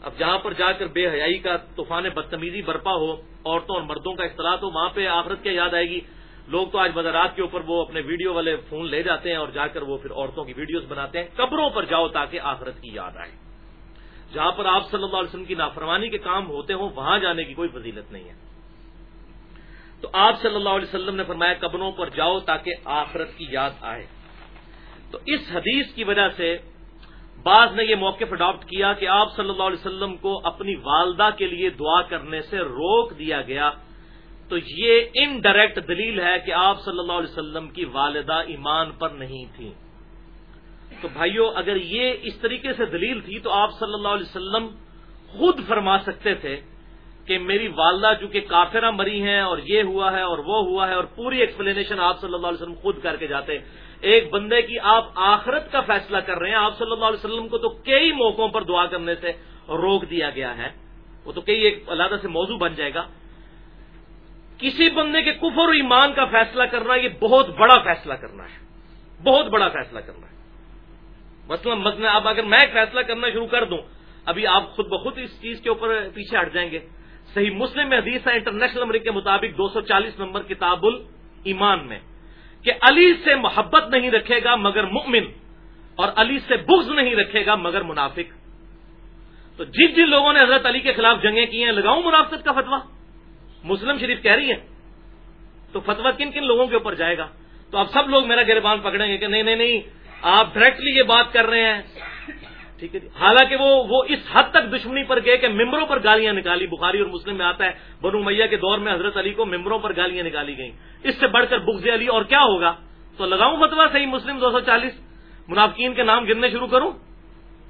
اب جہاں پر جا کر بے حیائی کا طوفان بدتمیزی برپا ہو، عورتوں اور مردوں کا اختلاط ہو، وہاں پہ آخرت کیا یاد آئے گی؟ لوگ تو آج مزارات کے اوپر وہ اپنے ویڈیو والے فون لے جاتے ہیں اور جا کر وہ پھر عورتوں کی ویڈیوز بناتے ہیں۔ قبروں پر جاؤ تاکہ آخرت کی یاد آئے۔ جہاں پر آپ صلی اللہ علیہ وسلم کی نافرمانی کے کام ہوتے ہوں، وہاں جانے کی کوئی فضیلت نہیں ہے۔ تو آپ صلی اللہ علیہ وسلم نے فرمایا، قبروں پر جاؤ تاکہ آخرت کی یاد آئے۔ تو اس حدیث کی وجہ سے بعض نے یہ موقف اڈاپٹ کیا کہ آپ صلی اللہ علیہ وسلم کو اپنی والدہ کے لیے دعا کرنے سے روک دیا گیا۔ تو یہ انڈائریکٹ دلیل ہے کہ آپ صلی اللہ علیہ وسلم کی والدہ ایمان پر نہیں تھی تو بھائیوں اگر یہ اس طریقے سے دلیل تھی تو آپ صلی اللہ علیہ وسلم خود فرما سکتے تھے کہ میری والدہ چونکہ کافرہ مری ہیں اور یہ ہوا ہے اور وہ ہوا ہے اور پوری ایکسپلینیشن آپ صلی اللہ علیہ وسلم خود کر کے جاتے ایک بندے کی آپ آخرت کا فیصلہ کر رہے ہیں، آپ صلی اللہ علیہ وسلم کو تو کئی موقعوں پر دعا کرنے سے روک دیا گیا ہے۔ وہ تو کئی ایک علیحدہ سے موضوع بن جائے گا۔ کسی بندے کے کفر و ایمان کا فیصلہ کرنا یہ بہت بڑا فیصلہ کرنا ہے۔ بہت بڑا فیصلہ کرنا ہے۔ مثلا مثلا اب اگر میں فیصلہ کرنا شروع کر دوں، ابھی آپ خود بخود اس چیز کے اوپر پیچھے ہٹ جائیں گے۔ صحیح مسلم میں حدیث ہے انٹرنیشنل نمبر کے مطابق دو سو چالیس نمبر کتاب المان میں کہ علی سے محبت نہیں رکھے گا مگر مؤمن، اور علی سے بغض نہیں رکھے گا مگر منافق۔ تو جن جن لوگوں نے حضرت علی کے خلاف جنگیں کی ہیں لگاؤں منافقت کا فتوا مسلم شریف کہہ رہی ہے تو فتوا کن کن لوگوں کے اوپر جائے گا؟ تو اب سب لوگ میرا گربان پکڑیں گے کہ نہیں نہیں نہیں آپ ڈائریکٹلی یہ بات کر رہے ہیں۔ ٹھیک ہے جی۔ حالانکہ وہ وہ اس حد تک دشمنی پر گئے کہ ممبروں پر گالیاں نکالی۔ بخاری اور مسلم میں آتا ہے، بنو میاں کے دور میں حضرت علی کو ممبروں پر گالیاں نکالی گئیں۔ اس سے بڑھ کر بغض علی اور کیا ہوگا؟ تو لگاؤں فتوا صحیح مسلم دو سو چالیس۔ منافقین کے نام گرنے شروع کروں۔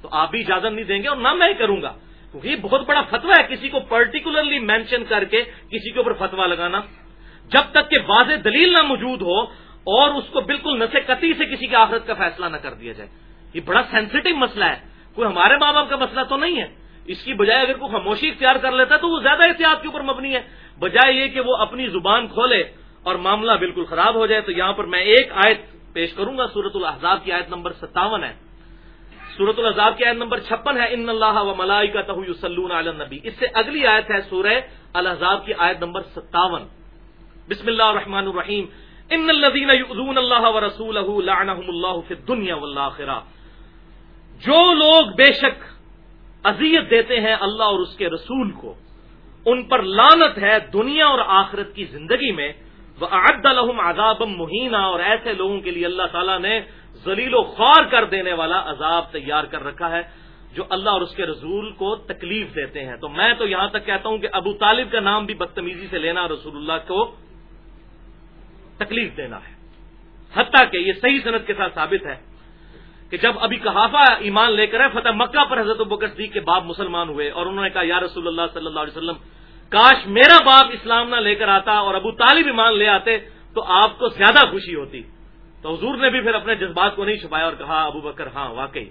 تو آپ بھی اجازت نہیں دیں گے اور نہ میں کروں گا۔ کیونکہ یہ بہت بڑا فتوا ہے کسی کو پرٹیکولرلی مینشن کر کے کسی کے اوپر فتوا لگانا۔ جب تک کہ واضح دلیل نہ موجود ہو اور اس کو بالکل نشے قطعی سے کسی کی آخرت کا فیصلہ نہ کر دیا جائے۔ یہ بڑا سینسٹو مسئلہ ہے۔ کوئی ہمارے ماں باپ کا مسئلہ تو نہیں ہے۔ اس کی بجائے اگر کوئی خاموشی اختیار کر لیتا ہے تو وہ زیادہ احتیاط کے اوپر مبنی ہے۔ بجائے یہ کہ وہ اپنی زبان کھولے اور معاملہ بالکل خراب ہو جائے تو یہاں پر میں ایک آیت پیش کروں گا۔ سورت الحضاب کی آیت نمبر ستاون ہے۔ سورت العذاب کی آیت نمبر چھپن ہے۔ ان اللہ و ملائی کا تہسلون نبی اس سے اگلی آیت ہے سورہ الحضاب کی آیت نمبر ستاون۔ بسم اللہ الرحمن الرحیم۔ ان الذين يؤذون الله ورسوله لعنهم الله في الدنيا والاخره جو لوگ بے شک اذیت دیتے ہیں اللہ اور اس کے رسول کو، ان پر لانت ہے دنیا اور آخرت کی زندگی میں وہ عد الحم عذاب مہینہ اور ایسے لوگوں کے لیے اللہ تعالیٰ نے ذلیل و خوار کر دینے والا عذاب تیار کر رکھا ہے، جو اللہ اور اس کے رسول کو تکلیف دیتے ہیں۔ تو میں تو یہاں تک کہتا ہوں کہ ابو طالب کا نام بھی بدتمیزی سے لینا رسول اللہ کو تکلیف دینا ہے۔ حتیٰ کہ یہ صحیح صنعت کے ساتھ ثابت ہے کہ جب ابھی کہافہ ایمان لے کر ہے فتح مکہ پر حضرت بکر صدیق کے باپ مسلمان ہوئے اور انہوں نے کہا، یا رسول اللہ صلی اللہ علیہ وسلم، کاش میرا باپ اسلام نہ لے کر آتا اور ابو طالب ایمان لے آتے تو آپ کو زیادہ خوشی ہوتی۔ تو حضور نے بھی پھر اپنے جذبات کو نہیں چھپایا اور کہا، ابو بکر ہاں واقعی،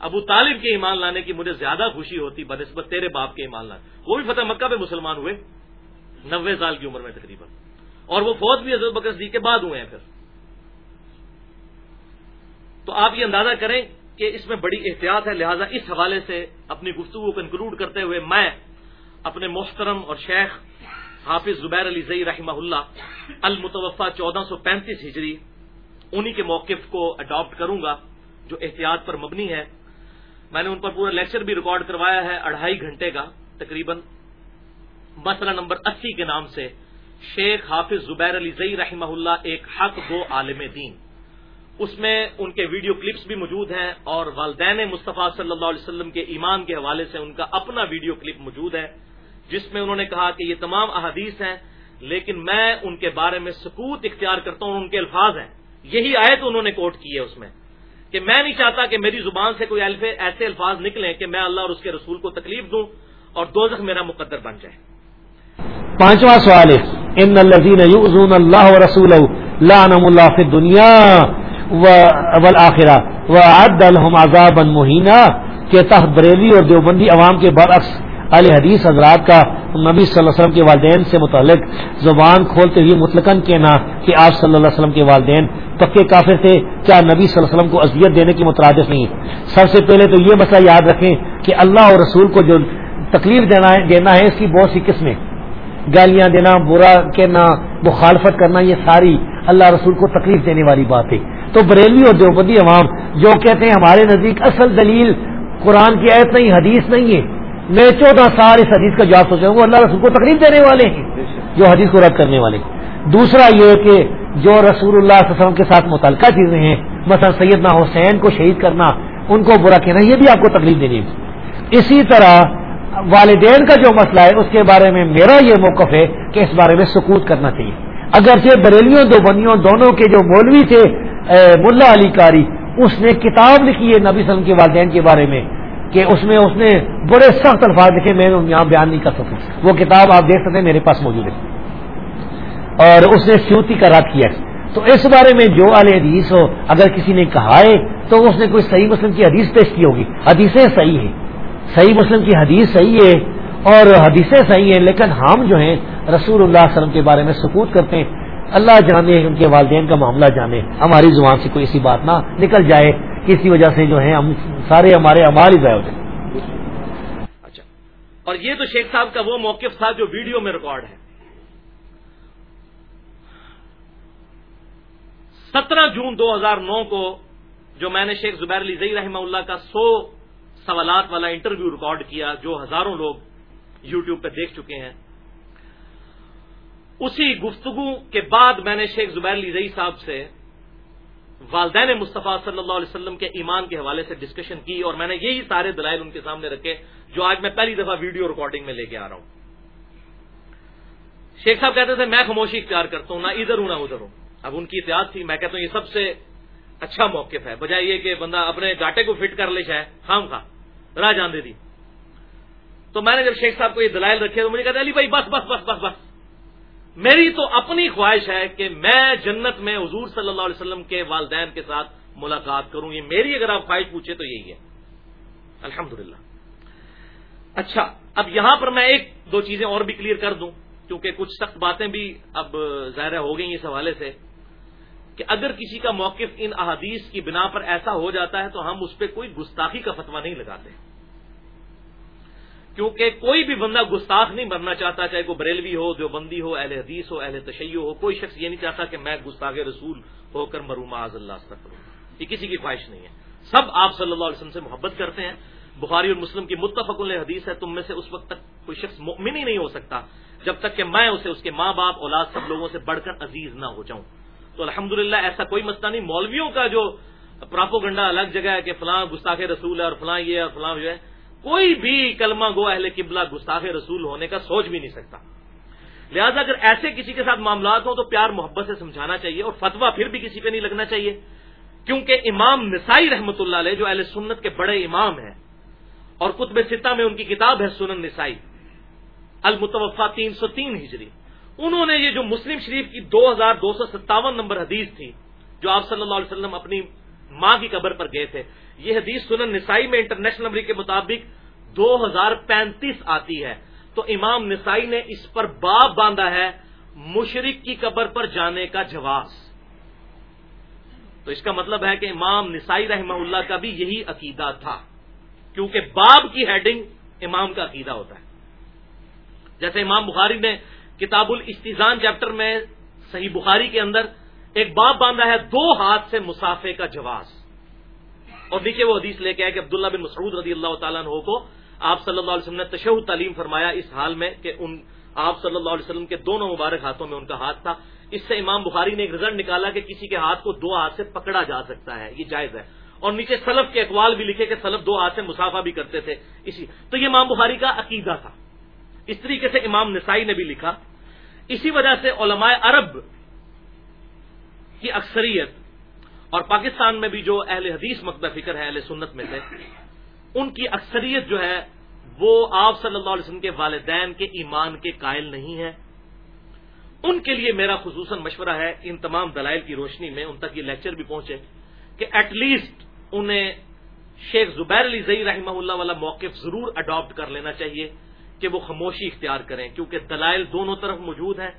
ابو طالب کے ایمان لانے کی مجھے زیادہ خوشی ہوتی بنسبت تیرے باپ کے ایمان لانے۔ وہ بھی فتح مکہ پہ مسلمان ہوئے، نوے سال کی عمر میں تقریباً۔ اور وہ فوج بھی حضرت بکر صدیق کے بعد ہوئے ہیں پھر۔ تو آپ یہ اندازہ کریں کہ اس میں بڑی احتیاط ہے، لہذا اس حوالے سے اپنی گفتگو کو کنکلوڈ کرتے ہوئے میں اپنے محترم اور شیخ حافظ زبیر علی زئی رحمہ اللہ المتوفہ چودہ سو پینتیس ہجری انہی کے موقف کو اڈاپٹ کروں گا جو احتیاط پر مبنی ہے۔ میں نے ان پر پورا لیکچر بھی ریکارڈ کروایا ہے، اڑھائی گھنٹے کا تقریباً۔ مسئلہ نمبر اسی کے نام سے شیخ حافظ زبیر علی زئی رحمہ اللہ ایک حق دو عالم دین۔ اس میں ان کے ویڈیو کلپس بھی موجود ہیں اور والدین مصطفیٰ صلی اللہ علیہ وسلم کے ایمان کے حوالے سے ان کا اپنا ویڈیو کلپ موجود ہے، جس میں انہوں نے کہا کہ یہ تمام احادیث ہیں، لیکن میں ان کے بارے میں سکوت اختیار کرتا ہوں، ان کے الفاظ ہیں۔ یہی آئے تو انہوں نے کوٹ کی ہے اس میں۔ کہ میں نہیں چاہتا کہ میری زبان سے کوئی الفے ایسے الفاظ نکلیں کہ میں اللہ اور اس کے رسول کو تکلیف دوں اور دوزخ میرا مقدر بن جائے۔ پانچواں سوال ہے۔ ان الذين يؤذون الله ورسوله لعنهم الله في الدنيا والآخرہ وعد لهم عذابا مهینا کہ تحت بریلی اور دیوبندی عوام کے برعکس علی حدیث حضرات کا نبی صلی اللہ علیہ وسلم کے والدین سے متعلق زبان کھولتے ہوئے مطلقاً کہنا کہ آپ صلی اللہ علیہ وسلم کے والدین پکے کافر تھے، کیا نبی صلی اللہ علیہ وسلم کو اذیت دینے کی مترادف نہیں؟ سب سے پہلے تو یہ مسئلہ یاد رکھیں کہ اللہ اور رسول کو جو تکلیف دینا ہے دینا ہے اس کی بہت سی قسمیں۔ گالیاں دینا، برا کہنا، مخالفت کرنا، یہ ساری اللہ رسول کو تکلیف دینے والی بات ہے۔ تو بریلوی اور دیوبندی عوام جو کہتے ہیں ہمارے نزدیک اصل دلیل قرآن کی آیت نہیں، حدیث نہیں ہے۔ میں چودہ سال اس حدیث کا جواب سوچا ہوں، وہ اللہ رسول کو تکلیف دینے والے ہیں، جو حدیث کو رد کرنے والے دوسرا یہ کہ جو رسول اللہ صلی اللہ علیہ وسلم کے ساتھ متعلقہ چیزیں ہیں، مثلا سیدنا حسین کو شہید کرنا، ان کو برا کہنا، یہ بھی آپ کو تکلیف دینی ہے اسی طرح والدین کا جو مسئلہ ہے، اس کے بارے میں میرا یہ موقف ہے کہ اس بارے میں سکوت کرنا چاہیے۔ اگرچہ بریلیوں، دوبنیوں، دونوں کے جو مولوی تھے ملا علی کاری اس نے کتاب لکھی ہے نبی وسلم کے والدین کے بارے میں کہ اس میں، اس نے بڑے سخت الفاظ لکھے، میں یہاں بیان نہیں کر سکتا وہ کتاب آپ دیکھ سکتے ہیں، میرے پاس موجود ہے۔ اور اس نے سیوتی کا رد کیا۔ تو اس بارے میں جو علیہ حدیث ہو، اگر کسی نے کہا ہے، تو اس نے کوئی صحیح مسلم کی حدیث پیش کی ہوگی۔ حدیثیں صحیح ہیں۔ صحیح مسلم کی حدیث صحیح ہے اور حدیثیں صحیح ہیں، لیکن ہم جو ہیں، رسول اللہ علیہ وسلم کے بارے میں سکوت کرتے ہیں۔ اللہ جانے، ان کے والدین کا معاملہ جانے۔ ہماری زبان سے کوئی ایسی بات نہ نکل جائے کسی وجہ سے جو ہے ہم سارے ہمارے امال ہی ضائع ہو جائیں۔ اچھا۔ اور یہ تو شیخ صاحب کا وہ موقف تھا جو ویڈیو میں ریکارڈ ہے۔ سترہ جون دو ہزار نو کو جو میں نے شیخ زبیر علی زئی رحمہ اللہ کا سو سوالات والا انٹرویو ریکارڈ کیا جو ہزاروں لوگ یوٹیوب پہ دیکھ چکے ہیں۔ اسی گفتگو کے بعد میں نے شیخ زبیر علی زئی صاحب سے والدین مصطفیٰ صلی اللہ علیہ وسلم کے ایمان کے حوالے سے ڈسکشن کی اور میں نے یہی سارے دلائل ان کے سامنے رکھے جو آج میں پہلی دفعہ ویڈیو ریکارڈنگ میں لے کے آ رہا ہوں۔ شیخ صاحب کہتے تھے، میں خاموشی اختیار کرتا ہوں، نہ ادھر ہوں، نہ ادھر ہوں۔ اب ان کی احتیاط تھی، میں کہتا ہوں، یہ سب سے اچھا موقف ہے۔ بجائے یہ کہ بندہ اپنے گاٹے کو فٹ کر لے چاہے خام خواہ راہ جان دے دی۔ تو میں نے جب شیخ صاحب کو یہ دلائل رکھے تو مجھے کہتے علی بھائی، بس بس بس بس بس۔ میری تو اپنی خواہش ہے کہ میں جنت میں حضور صلی اللہ علیہ وسلم کے والدین کے ساتھ ملاقات کروں۔ یہ میری اگر آپ خواہش پوچھے تو یہی ہے۔ الحمد اچھا اب یہاں پر میں ایک دو چیزیں اور بھی کلیئر کر دوں، کیونکہ کچھ سخت باتیں بھی اب ظاہر ہو گئی اس حوالے سے۔ کہ اگر کسی کا موقف ان احادیث کی بنا پر ایسا ہو جاتا ہے تو ہم اس پہ کوئی گستاخی کا فتویٰ نہیں لگاتے۔ کیونکہ کوئی بھی بندہ گستاخ نہیں بننا چاہتا، چاہے کوئی بریلوی ہو جو بندی ہو، اہل حدیث ہو، اہل تشیع ہو، کوئی شخص یہ نہیں چاہتا کہ میں گستاخ رسول ہو کر مروں، معاذ اللہ کروں یہ کسی کی خواہش نہیں ہے۔ سب آپ صلی اللہ علیہ وسلم سے محبت کرتے ہیں۔ بخاری اور مسلم کی متفق حدیث ہے، تم میں سے اس وقت تک کوئی شخص مؤمن ہی نہیں ہو سکتا جب تک کہ میں اسے، اس کے ماں باپ، اولاد سب لوگوں سے بڑھ کر عزیز نہ ہو جاؤں۔ تو الحمد ایسا کوئی مسئلہ نہیں۔ مولویوں کا جو پراپو گنڈا الگ جگہ ہے کہ فلاں گستاخ رسول ہے اور فلاں یہ اور فلاں جو ہے، کوئی بھی کلمہ گو اہل قبلہ گستاخ رسول ہونے کا سوچ بھی نہیں سکتا۔ لہذا اگر ایسے کسی کے ساتھ معاملات ہوں تو پیار محبت سے سمجھانا چاہیے اور فتوا پھر بھی کسی پہ نہیں لگنا چاہیے۔ کیونکہ امام نسائی رحمت اللہ علیہ جو اہل سنت کے بڑے امام ہیں اور کتب سطح میں ان کی کتاب ہے سنن نسائی المتوفا تین سو تین ہجری۔ انہوں نے یہ جو مسلم شریف کی دو ہزار دو سو ستاون نمبر حدیث تھی، جو آپ صلی اللہ علیہ وسلم اپنی ماں کی قبر پر گئے تھے، یہ حدیث سنن نسائی میں انٹرنیشنل نمبر کے مطابق دو ہزار پینتیس آتی ہے۔ تو امام نسائی نے اس پر باب باندھا ہے مشرق کی قبر پر جانے کا جواز۔ تو اس کا مطلب ہے کہ امام نسائی رحمہ اللہ کا بھی یہی عقیدہ تھا، کیونکہ باب کی ہیڈنگ امام کا عقیدہ ہوتا ہے۔ جیسے امام بخاری نے کتاب الاستیزان چیپٹر میں صحیح بخاری کے اندر ایک باب باندھا ہے، دو ہاتھ سے مسافے کا جواز۔ اور نیچے وہ حدیث لے کے آئے کہ عبداللہ بن مسعود رضی اللہ تعالیٰ عنہ کو آپ صلی اللہ علیہ وسلم نے تشہد تعلیم فرمایا اس حال میں کہ ان آپ صلی اللہ علیہ وسلم کے دونوں مبارک ہاتھوں میں ان کا ہاتھ تھا۔ اس سے امام بخاری نے ایک رزلٹ نکالا کہ کسی کے ہاتھ کو دو ہاتھ سے پکڑا جا سکتا ہے، یہ جائز ہے۔ اور نیچے سلف کے اقوال بھی لکھے کہ سلف دو ہاتھ سے مسافہ بھی کرتے تھے، اسی۔ تو یہ امام بخاری کا عقیدہ تھا۔ اس طریقے سے امام نسائی نے بھی لکھا اسی وجہ سے علماء عرب کی اکثریت اور پاکستان میں بھی جو اہل حدیث مقدہ فکر ہے، اہل سنت میں سے، ان کی اکثریت جو ہے، وہ آپ صلی اللہ علیہ وسلم کے والدین کے ایمان کے قائل نہیں ہے ان کے لیے میرا خصوصاً مشورہ ہے، ان تمام دلائل کی روشنی میں ان تک یہ لیکچر بھی پہنچے کہ ایٹ لیسٹ انہیں شیخ زبیر علی زئی رحمہ اللہ والا موقف ضرور اڈاپٹ کر لینا چاہیے۔ کہ وہ خاموشی اختیار کریں، کیونکہ دلائل دونوں طرف موجود ہیں۔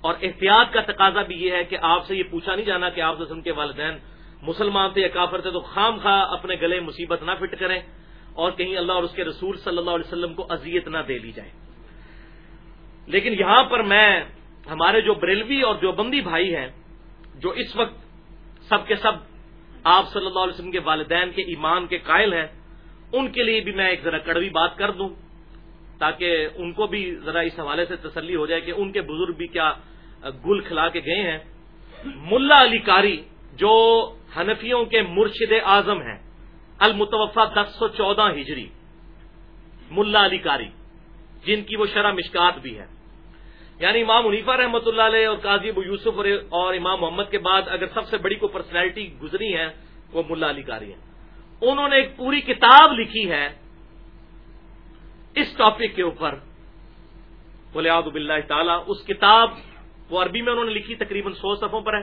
اور احتیاط کا تقاضا بھی یہ ہے کہ آپ سے یہ پوچھا نہیں جانا کہ آپ وسلم کے والدین مسلمان تھے یا کافر تھے، تو خام خواہ اپنے گلے مصیبت نہ فٹ کریں اور کہیں اللہ اور اس کے رسول صلی اللہ علیہ وسلم کو اذیت نہ دے لی جائے۔ لیکن یہاں پر میں، ہمارے جو بریلوی اور جو بندی بھائی ہیں، جو اس وقت سب کے سب آپ صلی اللہ علیہ وسلم کے والدین کے ایمان کے قائل ہیں، ان کے لیے بھی میں ایک ذرا کڑوی بات کر دوں۔ تاکہ ان کو بھی ذرا اس حوالے سے تسلی ہو جائے کہ ان کے بزرگ بھی کیا گل کھلا کے گئے ہیں۔ ملا علی کاری جو حنفیوں کے مرشد اعظم ہیں۔ المتوفا دس سو چودہ ہجری۔ ملا علی کاری جن کی وہ شرح مشکات بھی ہے یعنی امام منیفہ رحمۃ اللہ علیہ اور قاضی ابو یوسف اور امام محمد کے بعد اگر سب سے بڑی کو پرسنالٹی گزری ہے وہ ملا علی کاری ہیں۔ انہوں نے ایک پوری کتاب لکھی ہے اس ٹاپک کے اوپر بولے آب اللہ تعالیٰ، اس کتاب، وہ عربی میں انہوں نے لکھی، تقریباً سو صفوں پر ہے۔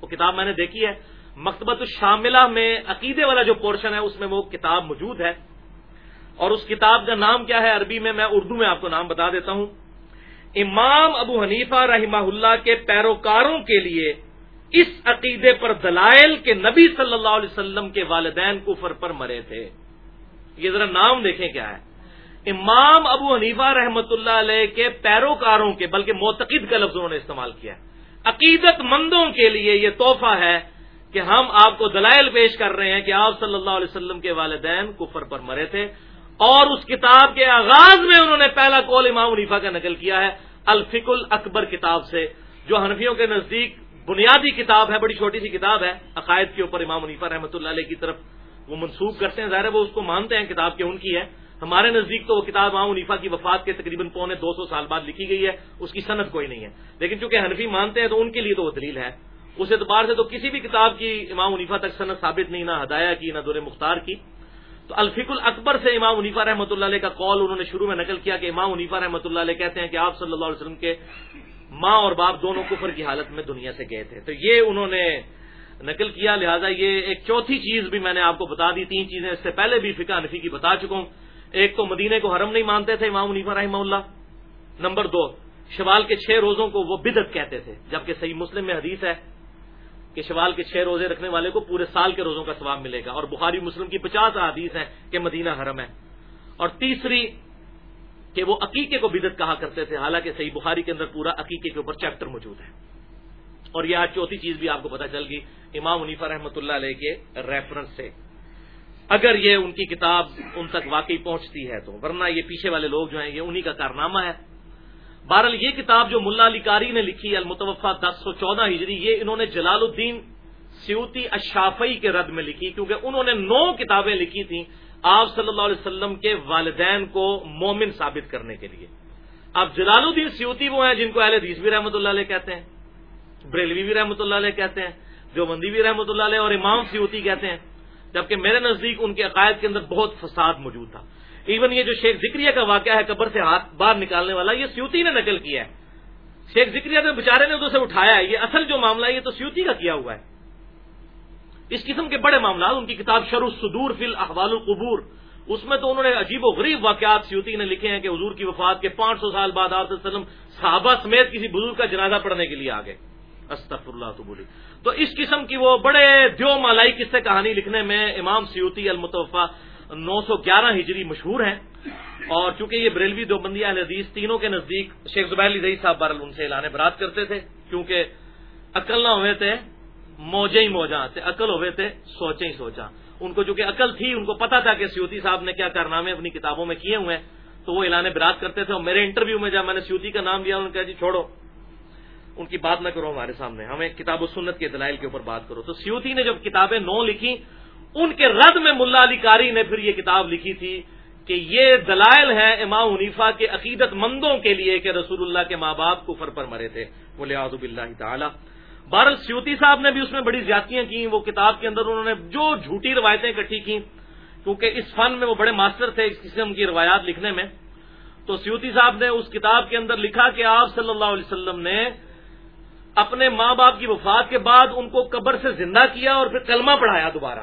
وہ کتاب میں نے دیکھی ہے۔ مکتبت الشاملہ میں عقیدے والا جو پورشن ہے، اس میں وہ کتاب موجود ہے۔ اور اس کتاب کا نام کیا ہے؟ عربی میں میں اردو میں آپ کو نام بتا دیتا ہوں۔ امام ابو حنیفہ رحمہ اللہ کے پیروکاروں کے لیے اس عقیدے پر دلائل کے نبی صلی اللہ علیہ وسلم کے والدین کفر پر مرے تھے۔ یہ ذرا نام دیکھیں کیا ہے۔ امام ابو حنیفہ رحمۃ اللہ علیہ کے پیروکاروں کے، بلکہ معتقد کا لفظ انہوں نے استعمال کیا عقیدت مندوں کے لیے یہ تحفہ ہے کہ ہم آپ کو دلائل پیش کر رہے ہیں کہ آپ صلی اللہ علیہ وسلم کے والدین کفر پر مرے تھے اور اس کتاب کے آغاز میں انہوں نے پہلا کول امام منیفا کا نقل کیا ہے الفک اکبر کتاب سے، جو حنفیوں کے نزدیک بنیادی کتاب ہے، بڑی چھوٹی سی کتاب ہے۔ عقائد کے اوپر امام منیفا رحمۃ اللہ علیہ کی طرف وہ منسوخ کرتے ہیں، ظاہر ہے وہ اس کو مانتے ہیں، کتاب کے ان کی ہے۔ ہمارے نزدیک تو وہ کتاب امام منیفا کی وفات کے تقریباً پونے دو سو سال بعد لکھی گئی ہے، اس کی صنعت کوئی نہیں ہے۔ لیکن چونکہ حنفی مانتے ہیں تو ان کے لیے تو وہ دلیل ہے۔ اس اعتبار سے تو کسی بھی کتاب کی امام منیفا تک صنعت ثابت نہیں، نہ ہدایا کی، نہ دور مختار کی۔ تو الفق الاکبر سے امام منیفا رحمۃ اللہ علیہ کا کال انہوں نے شروع میں نقل کیا کہ امام منیفا رحمۃ اللہ علیہ کہتے ہیں کہ آپ صلی اللہ علیہ وسلم کے ماں اور باپ دونوں کفر کی حالت میں دنیا سے گئے تھے۔ تو یہ انہوں نے نقل کیا، لہذا یہ ایک چوتھی چیز بھی میں نے آپ کو بتا دی، تین چیزیں اس سے پہلے بھی فقہ نفی کی بتا چکا ہوں۔ ایک تو مدینے کو حرم نہیں مانتے تھے، امام منیفا رحمہ اللہ۔ نمبر دو، شوال کے چھ روزوں کو وہ بدت کہتے تھے، جبکہ صحیح مسلم میں حدیث ہے کہ شوال کے چھ روزے رکھنے والے کو پورے سال کے روزوں کا ثواب ملے گا۔ اور بخاری مسلم کی پچاس حدیث ہیں کہ مدینہ حرم ہے۔ اور تیسری، کہ وہ عقیقے کو بدت کہا کرتے تھے، حالانکہ صحیح بخاری کے اندر پورا عقیقے کے اوپر چیپٹر موجود ہے۔ اور یہ آج چوتھی چیز بھی آپ کو پتا چل گئی، امام منیفا رحمۃ اللہ علیہ کے ریفرنس سے۔ اگر یہ ان کی کتاب ان تک واقعی پہنچتی ہے تو، ورنہ یہ پیچھے والے لوگ جو ہیں، یہ انہی کا کارنامہ ہے۔ بہرحال یہ کتاب جو ملا علی کاری نے لکھی المتوفا دس سو چودہ ہجری، یہ انہوں نے جلال الدین سیوتی اشافئی کے رد میں لکھی، کیونکہ انہوں نے نو کتابیں لکھی تھیں آپ صلی اللہ علیہ وسلم کے والدین کو مومن ثابت کرنے کے لیے۔ اب جلال الدین سیوتی وہ ہیں جن کو اہل حدیث بھی رحمۃ اللہ علیہ کہتے ہیں، بریلوی بھی رحمۃ اللہ علیہ کہتے ہیں جو مندی بھی رحمۃ اللہ علیہ اور امام سیوتی کہتے ہیں۔ جبکہ میرے نزدیک ان کے عقائد کے اندر بہت فساد موجود تھا۔ ایون یہ جو شیخ ذکریہ کا واقعہ ہے قبر سے ہاتھ باہر نکالنے والا، یہ سیوتی نے نقل کیا ہے۔ شیخ ذکریہ نے بچارے نے اسے اٹھایا ہے، یہ اصل جو معاملہ ہے، یہ تو سیوتی کا کیا ہوا ہے۔ اس قسم کے بڑے معاملات، ان کی کتاب شروع صدور فل احوال القبور، اس میں تو انہوں نے عجیب و غریب واقعات سیوتی نے لکھے ہیں کہ حضور کی وفات کے پانچ سو سال بعد آپ صحابہ سمیت کسی بزرگ کا جنازہ پڑھنے کے لیے آ گئے۔ استفر اللہ تو بولی تو اس قسم کی وہ بڑے دیو مالائی قصے کہانی لکھنے میں امام سیوتی المتوفا نو سو گیارہ ہجری مشہور ہیں اور چونکہ یہ بریلوی دو بندی حدیث تینوں کے نزدیک شیخ زبیر علی صاحب بارل ان سے اعلان برات کرتے تھے، کیونکہ عقل نہ ہوئے تھے موجے ہی موجا سے عقل ہوئے تھے سوچے ہی سوچا ان کو چونکہ عقل تھی، ان کو پتا تھا کہ سیوتی صاحب نے کیا کارنامے اپنی کتابوں میں کیے ہوئے ہیں، تو وہ اعلان برات کرتے تھے اور میرے انٹرویو میں جب میں نے سیوتی کا نام لیا، انہوں نے کہا جی چھوڑو ان کی بات نہ کرو ہمارے سامنے۔ ہمیں کتاب و سنت کے دلائل کے اوپر بات کرو۔ تو سیوتی نے جب کتابیں نو لکھی ان کے رد میں ملا علی کاری نے پھر یہ کتاب لکھی تھی کہ یہ دلائل ہیں امام منیفا کے عقیدت مندوں کے لیے کہ رسول اللہ کے ماں باپ کفر پر مرے تھے۔ بولے آزب اللہ تعالی۔ بہرل سیوتی صاحب نے بھی اس میں بڑی زیادتیاں کی وہ کتاب کے اندر انہوں نے جو جھوٹی روایتیں اکٹھی کی کیونکہ اس فن میں وہ بڑے ماسٹر تھے اس قسم کی روایات لکھنے میں۔ تو سیوتی صاحب نے اس کتاب کے اندر لکھا کہ آپ صلی اللہ علیہ وسلم نے اپنے ماں باپ کی وفات کے بعد ان کو قبر سے زندہ کیا اور پھر کلمہ پڑھایا دوبارہ۔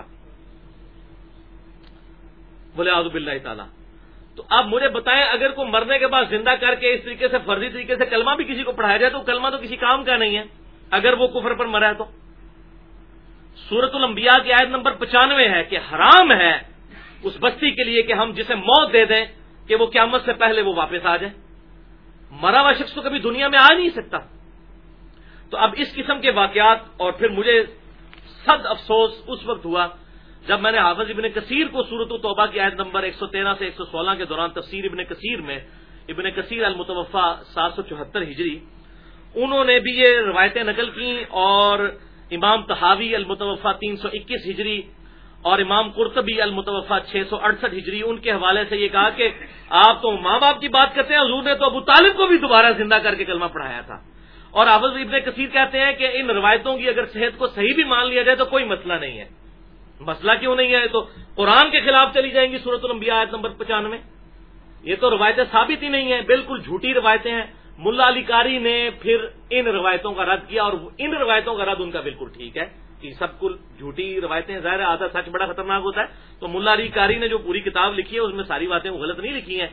بولے آزب اللہ تعالیٰ۔ تو آپ مجھے بتائیں اگر کوئی مرنے کے بعد زندہ کر کے اس طریقے سے فرضی طریقے سے کلمہ بھی کسی کو پڑھایا جائے تو کلمہ تو کسی کام کا نہیں ہے۔ اگر وہ کفر پر مرا ہے تو۔ سورت الانبیاء کی آیت نمبر پچانوے ہے کہ حرام ہے اس بستی کے لیے کہ ہم جسے موت دے دیں کہ وہ قیامت سے پہلے وہ واپس آ جائے۔ مرا ہوا شخص تو کبھی دنیا میں آ نہیں سکتا۔ تو اب اس قسم کے واقعات اور پھر مجھے صد افسوس اس وقت ہوا جب میں نے حافظ ابن کثیر کو صورت و توبہ کی آیت نمبر ایک سو تیرہ سے ایک سو سولہ کے دوران تفسیر ابن کثیر میں، ابن کثیر المتوفا سات سو چوہتر ہجری، انہوں نے بھی یہ روایتیں نقل کی اور امام تحاوی المتوفا تین سو اکیس ہجری اور امام قرطبی المتوفا چھ سو اڑسٹھ ہجری، ان کے حوالے سے یہ کہا کہ آپ تو ماں باپ کی بات کرتے ہیں، حضور نے تو ابو طالب کو بھی دوبارہ زندہ کر کے کلمہ پڑھایا تھا۔ اور حافظ ابن کثیر کہتے ہیں کہ ان روایتوں کی اگر صحت کو صحیح بھی مان لیا جائے تو کوئی مسئلہ نہیں ہے۔ مسئلہ کیوں نہیں ہے؟ تو قرآن کے خلاف چلی جائیں گی صورت الانبیاء آیت نمبر پچانوے۔ یہ تو روایتیں ثابت ہی نہیں ہیں، بالکل جھوٹی روایتیں ہیں۔ ملا علی کاری نے پھر ان روایتوں کا رد کیا اور ان روایتوں کا رد ان کا بالکل ٹھیک ہے کہ سب کل جھوٹی روایتیں، ظاہر آدھا سچ بڑا خطرناک ہوتا ہے۔ تو ملا علی کاری نے جو پوری کتاب لکھی ہے، اس میں ساری باتیں وہ غلط نہیں لکھی ہیں۔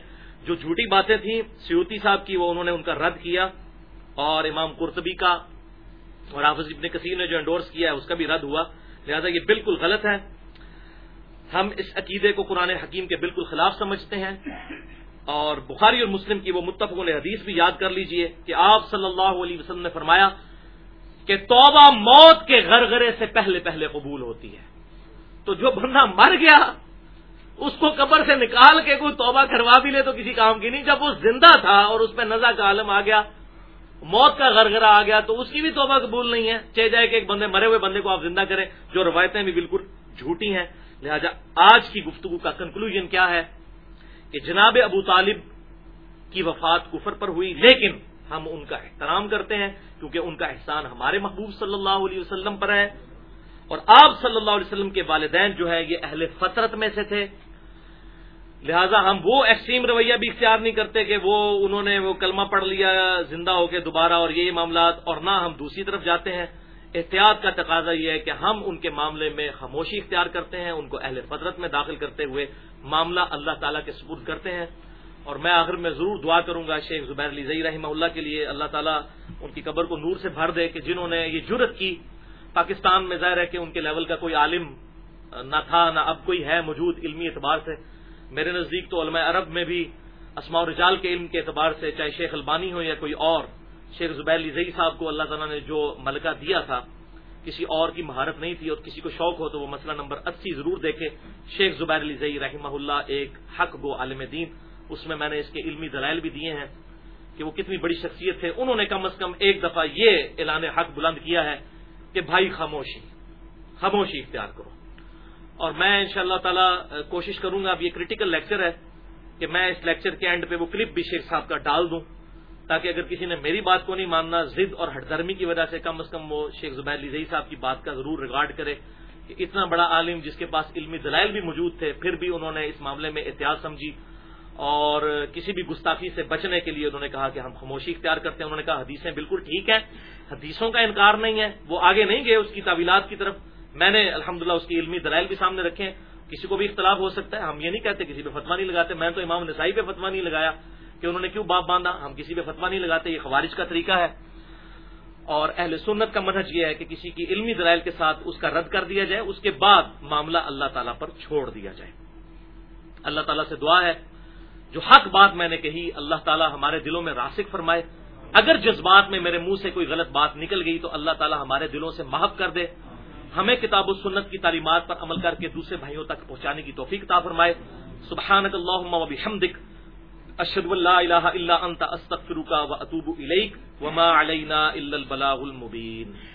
جو جھوٹی باتیں تھیں، سیوتی صاحب کی وہ انہوں نے ان کا رد کیا۔ اور امام قرطبی کا اور حافظ ابن کثیر نے جو انڈورس کیا ہے، اس کا بھی رد ہوا۔ لہذا یہ بالکل غلط ہے۔ ہم اس عقیدے کو قرآن حکیم کے بالکل خلاف سمجھتے ہیں۔ اور بخاری اور مسلم کی وہ متفق حدیث بھی یاد کر لیجیے کہ آپ صلی اللہ علیہ وسلم نے فرمایا کہ توبہ موت کے غرغرے سے پہلے پہلے قبول ہوتی ہے۔ تو جو بندہ مر گیا، اس کو قبر سے نکال کے کوئی توبہ کروا بھی لے تو کسی کام کی نہیں۔ جب وہ زندہ تھا اور اس پہ نزا کا عالم آ گیا موت کا غرغرہ آ گیا تو اس کی بھی توبہ قبول نہیں ہے۔ چہ جائے کہ ایک بندے مرے ہوئے بندے کو آپ زندہ کریں، جو روایتیں بھی بالکل جھوٹی ہیں۔ لہذا آج کی گفتگو کا کنکلوژن کیا ہے کہ جناب ابو طالب کی وفات کفر پر ہوئی، لیکن ہم ان کا احترام کرتے ہیں کیونکہ ان کا احسان ہمارے محبوب صلی اللہ علیہ وسلم پر ہے۔ اور آپ صلی اللہ علیہ وسلم کے والدین جو ہے یہ اہل فطرت میں سے تھے۔ لہذا ہم وہ ایکسٹریم رویہ بھی اختیار نہیں کرتے کہ وہ انہوں نے وہ کلمہ پڑھ لیا، زندہ ہو کے دوبارہ اور یہ معاملات، اور نہ ہم دوسری طرف جاتے ہیں۔ احتیاط کا تقاضا یہ ہے کہ ہم ان کے معاملے میں خاموشی اختیار کرتے ہیں، ان کو اہل فطرت میں داخل کرتے ہوئے معاملہ اللہ تعالیٰ کے سپرد کرتے ہیں۔ اور میں آخر میں ضرور دعا کروں گا شیخ زبیر علی زئی رحمہ اللہ کے لیے، اللہ تعالیٰ ان کی قبر کو نور سے بھر دے کہ جنہوں نے یہ جرت کی، پاکستان میں ظاہر ہے کہ ان کے لیول کا کوئی عالم نہ تھا، نہ اب کوئی ہے موجود علمی اعتبار سے۔ میرے نزدیک تو علماء عرب میں بھی اسماع و رجال کے علم کے اعتبار سے چاہے شیخ البانی ہو یا کوئی اور، شیخ زبیر علی زئی صاحب کو اللہ تعالیٰ نے جو ملکہ دیا تھا، کسی اور کی مہارت نہیں تھی اور کسی کو شوق ہو تو وہ مسئلہ نمبر اسی ضرور دیکھے۔ شیخ زبیر علی زئی رحمہ اللہ ایک حق گو عالم دین، اس میں میں نے اس کے علمی دلائل بھی دیے ہیں کہ وہ کتنی بڑی شخصیت تھے انہوں نے کم از کم ایک دفعہ یہ اعلان حق بلند کیا ہے کہ بھائی خاموشی خاموشی اختیار کرو۔ اور میں ان شاء اللہ تعالی کوشش کروں گا، اب یہ کریٹیکل لیکچر ہے کہ میں اس لیکچر کے اینڈ پہ وہ کلپ بھی شیخ صاحب کا ڈال دوں، تاکہ اگر کسی نے میری بات کو نہیں ماننا، ضد اور ہٹ دھرمی کی وجہ سے کم از کم وہ شیخ زبیر علی صاحب کی بات کا ضرور ریکارڈ کرے کہ اتنا بڑا عالم جس کے پاس علمی دلائل بھی موجود تھے، پھر بھی انہوں نے اس معاملے میں احتیاط سمجھی اور کسی بھی گستاخی سے بچنے کے لیے انہوں نے کہا کہ ہم خاموشی اختیار کرتے ہیں، انہوں نے کہا حدیثیں بالکل ٹھیک ہیں، حدیثوں کا انکار نہیں ہے، وہ آگے نہیں گئے اس کی تعویلات کی طرف۔ میں نے الحمد اس کی علمی دلائل بھی سامنے رکھے ہیں۔ کسی کو بھی اختلاف ہو سکتا ہے، ہم یہ نہیں کہتے کسی پہ فتوا نہیں لگاتے۔ میں تو امام نسائی پہ فتوا نہیں لگایا کہ انہوں نے کیوں باپ باندھا۔ ہم کسی پہ فتوا نہیں لگاتے، یہ خوارج کا طریقہ ہے۔ اور اہل سنت کا منحج یہ ہے کہ کسی کی علمی دلائل کے ساتھ اس کا رد کر دیا جائے، اس کے بعد معاملہ اللہ تعالیٰ پر چھوڑ دیا جائے۔ اللہ تعالیٰ سے دعا ہے، جو حق بات میں نے کہی، اللہ تعالیٰ ہمارے دلوں میں راسک فرمائے۔ اگر جذبات میں میرے منہ سے کوئی غلط بات نکل گئی تو اللہ تعالیٰ ہمارے دلوں سے محب کر دے۔ ہمیں کتاب و سنت کی تعلیمات پر عمل کر کے دوسرے بھائیوں تک پہنچانے کی توفیق عطا فرمائے۔ سبحانک اللہم و بحمدک اشهد ان لا اله الا انت، استغفرک و اتوب الیک، وما علینا الا البلاغ المبین۔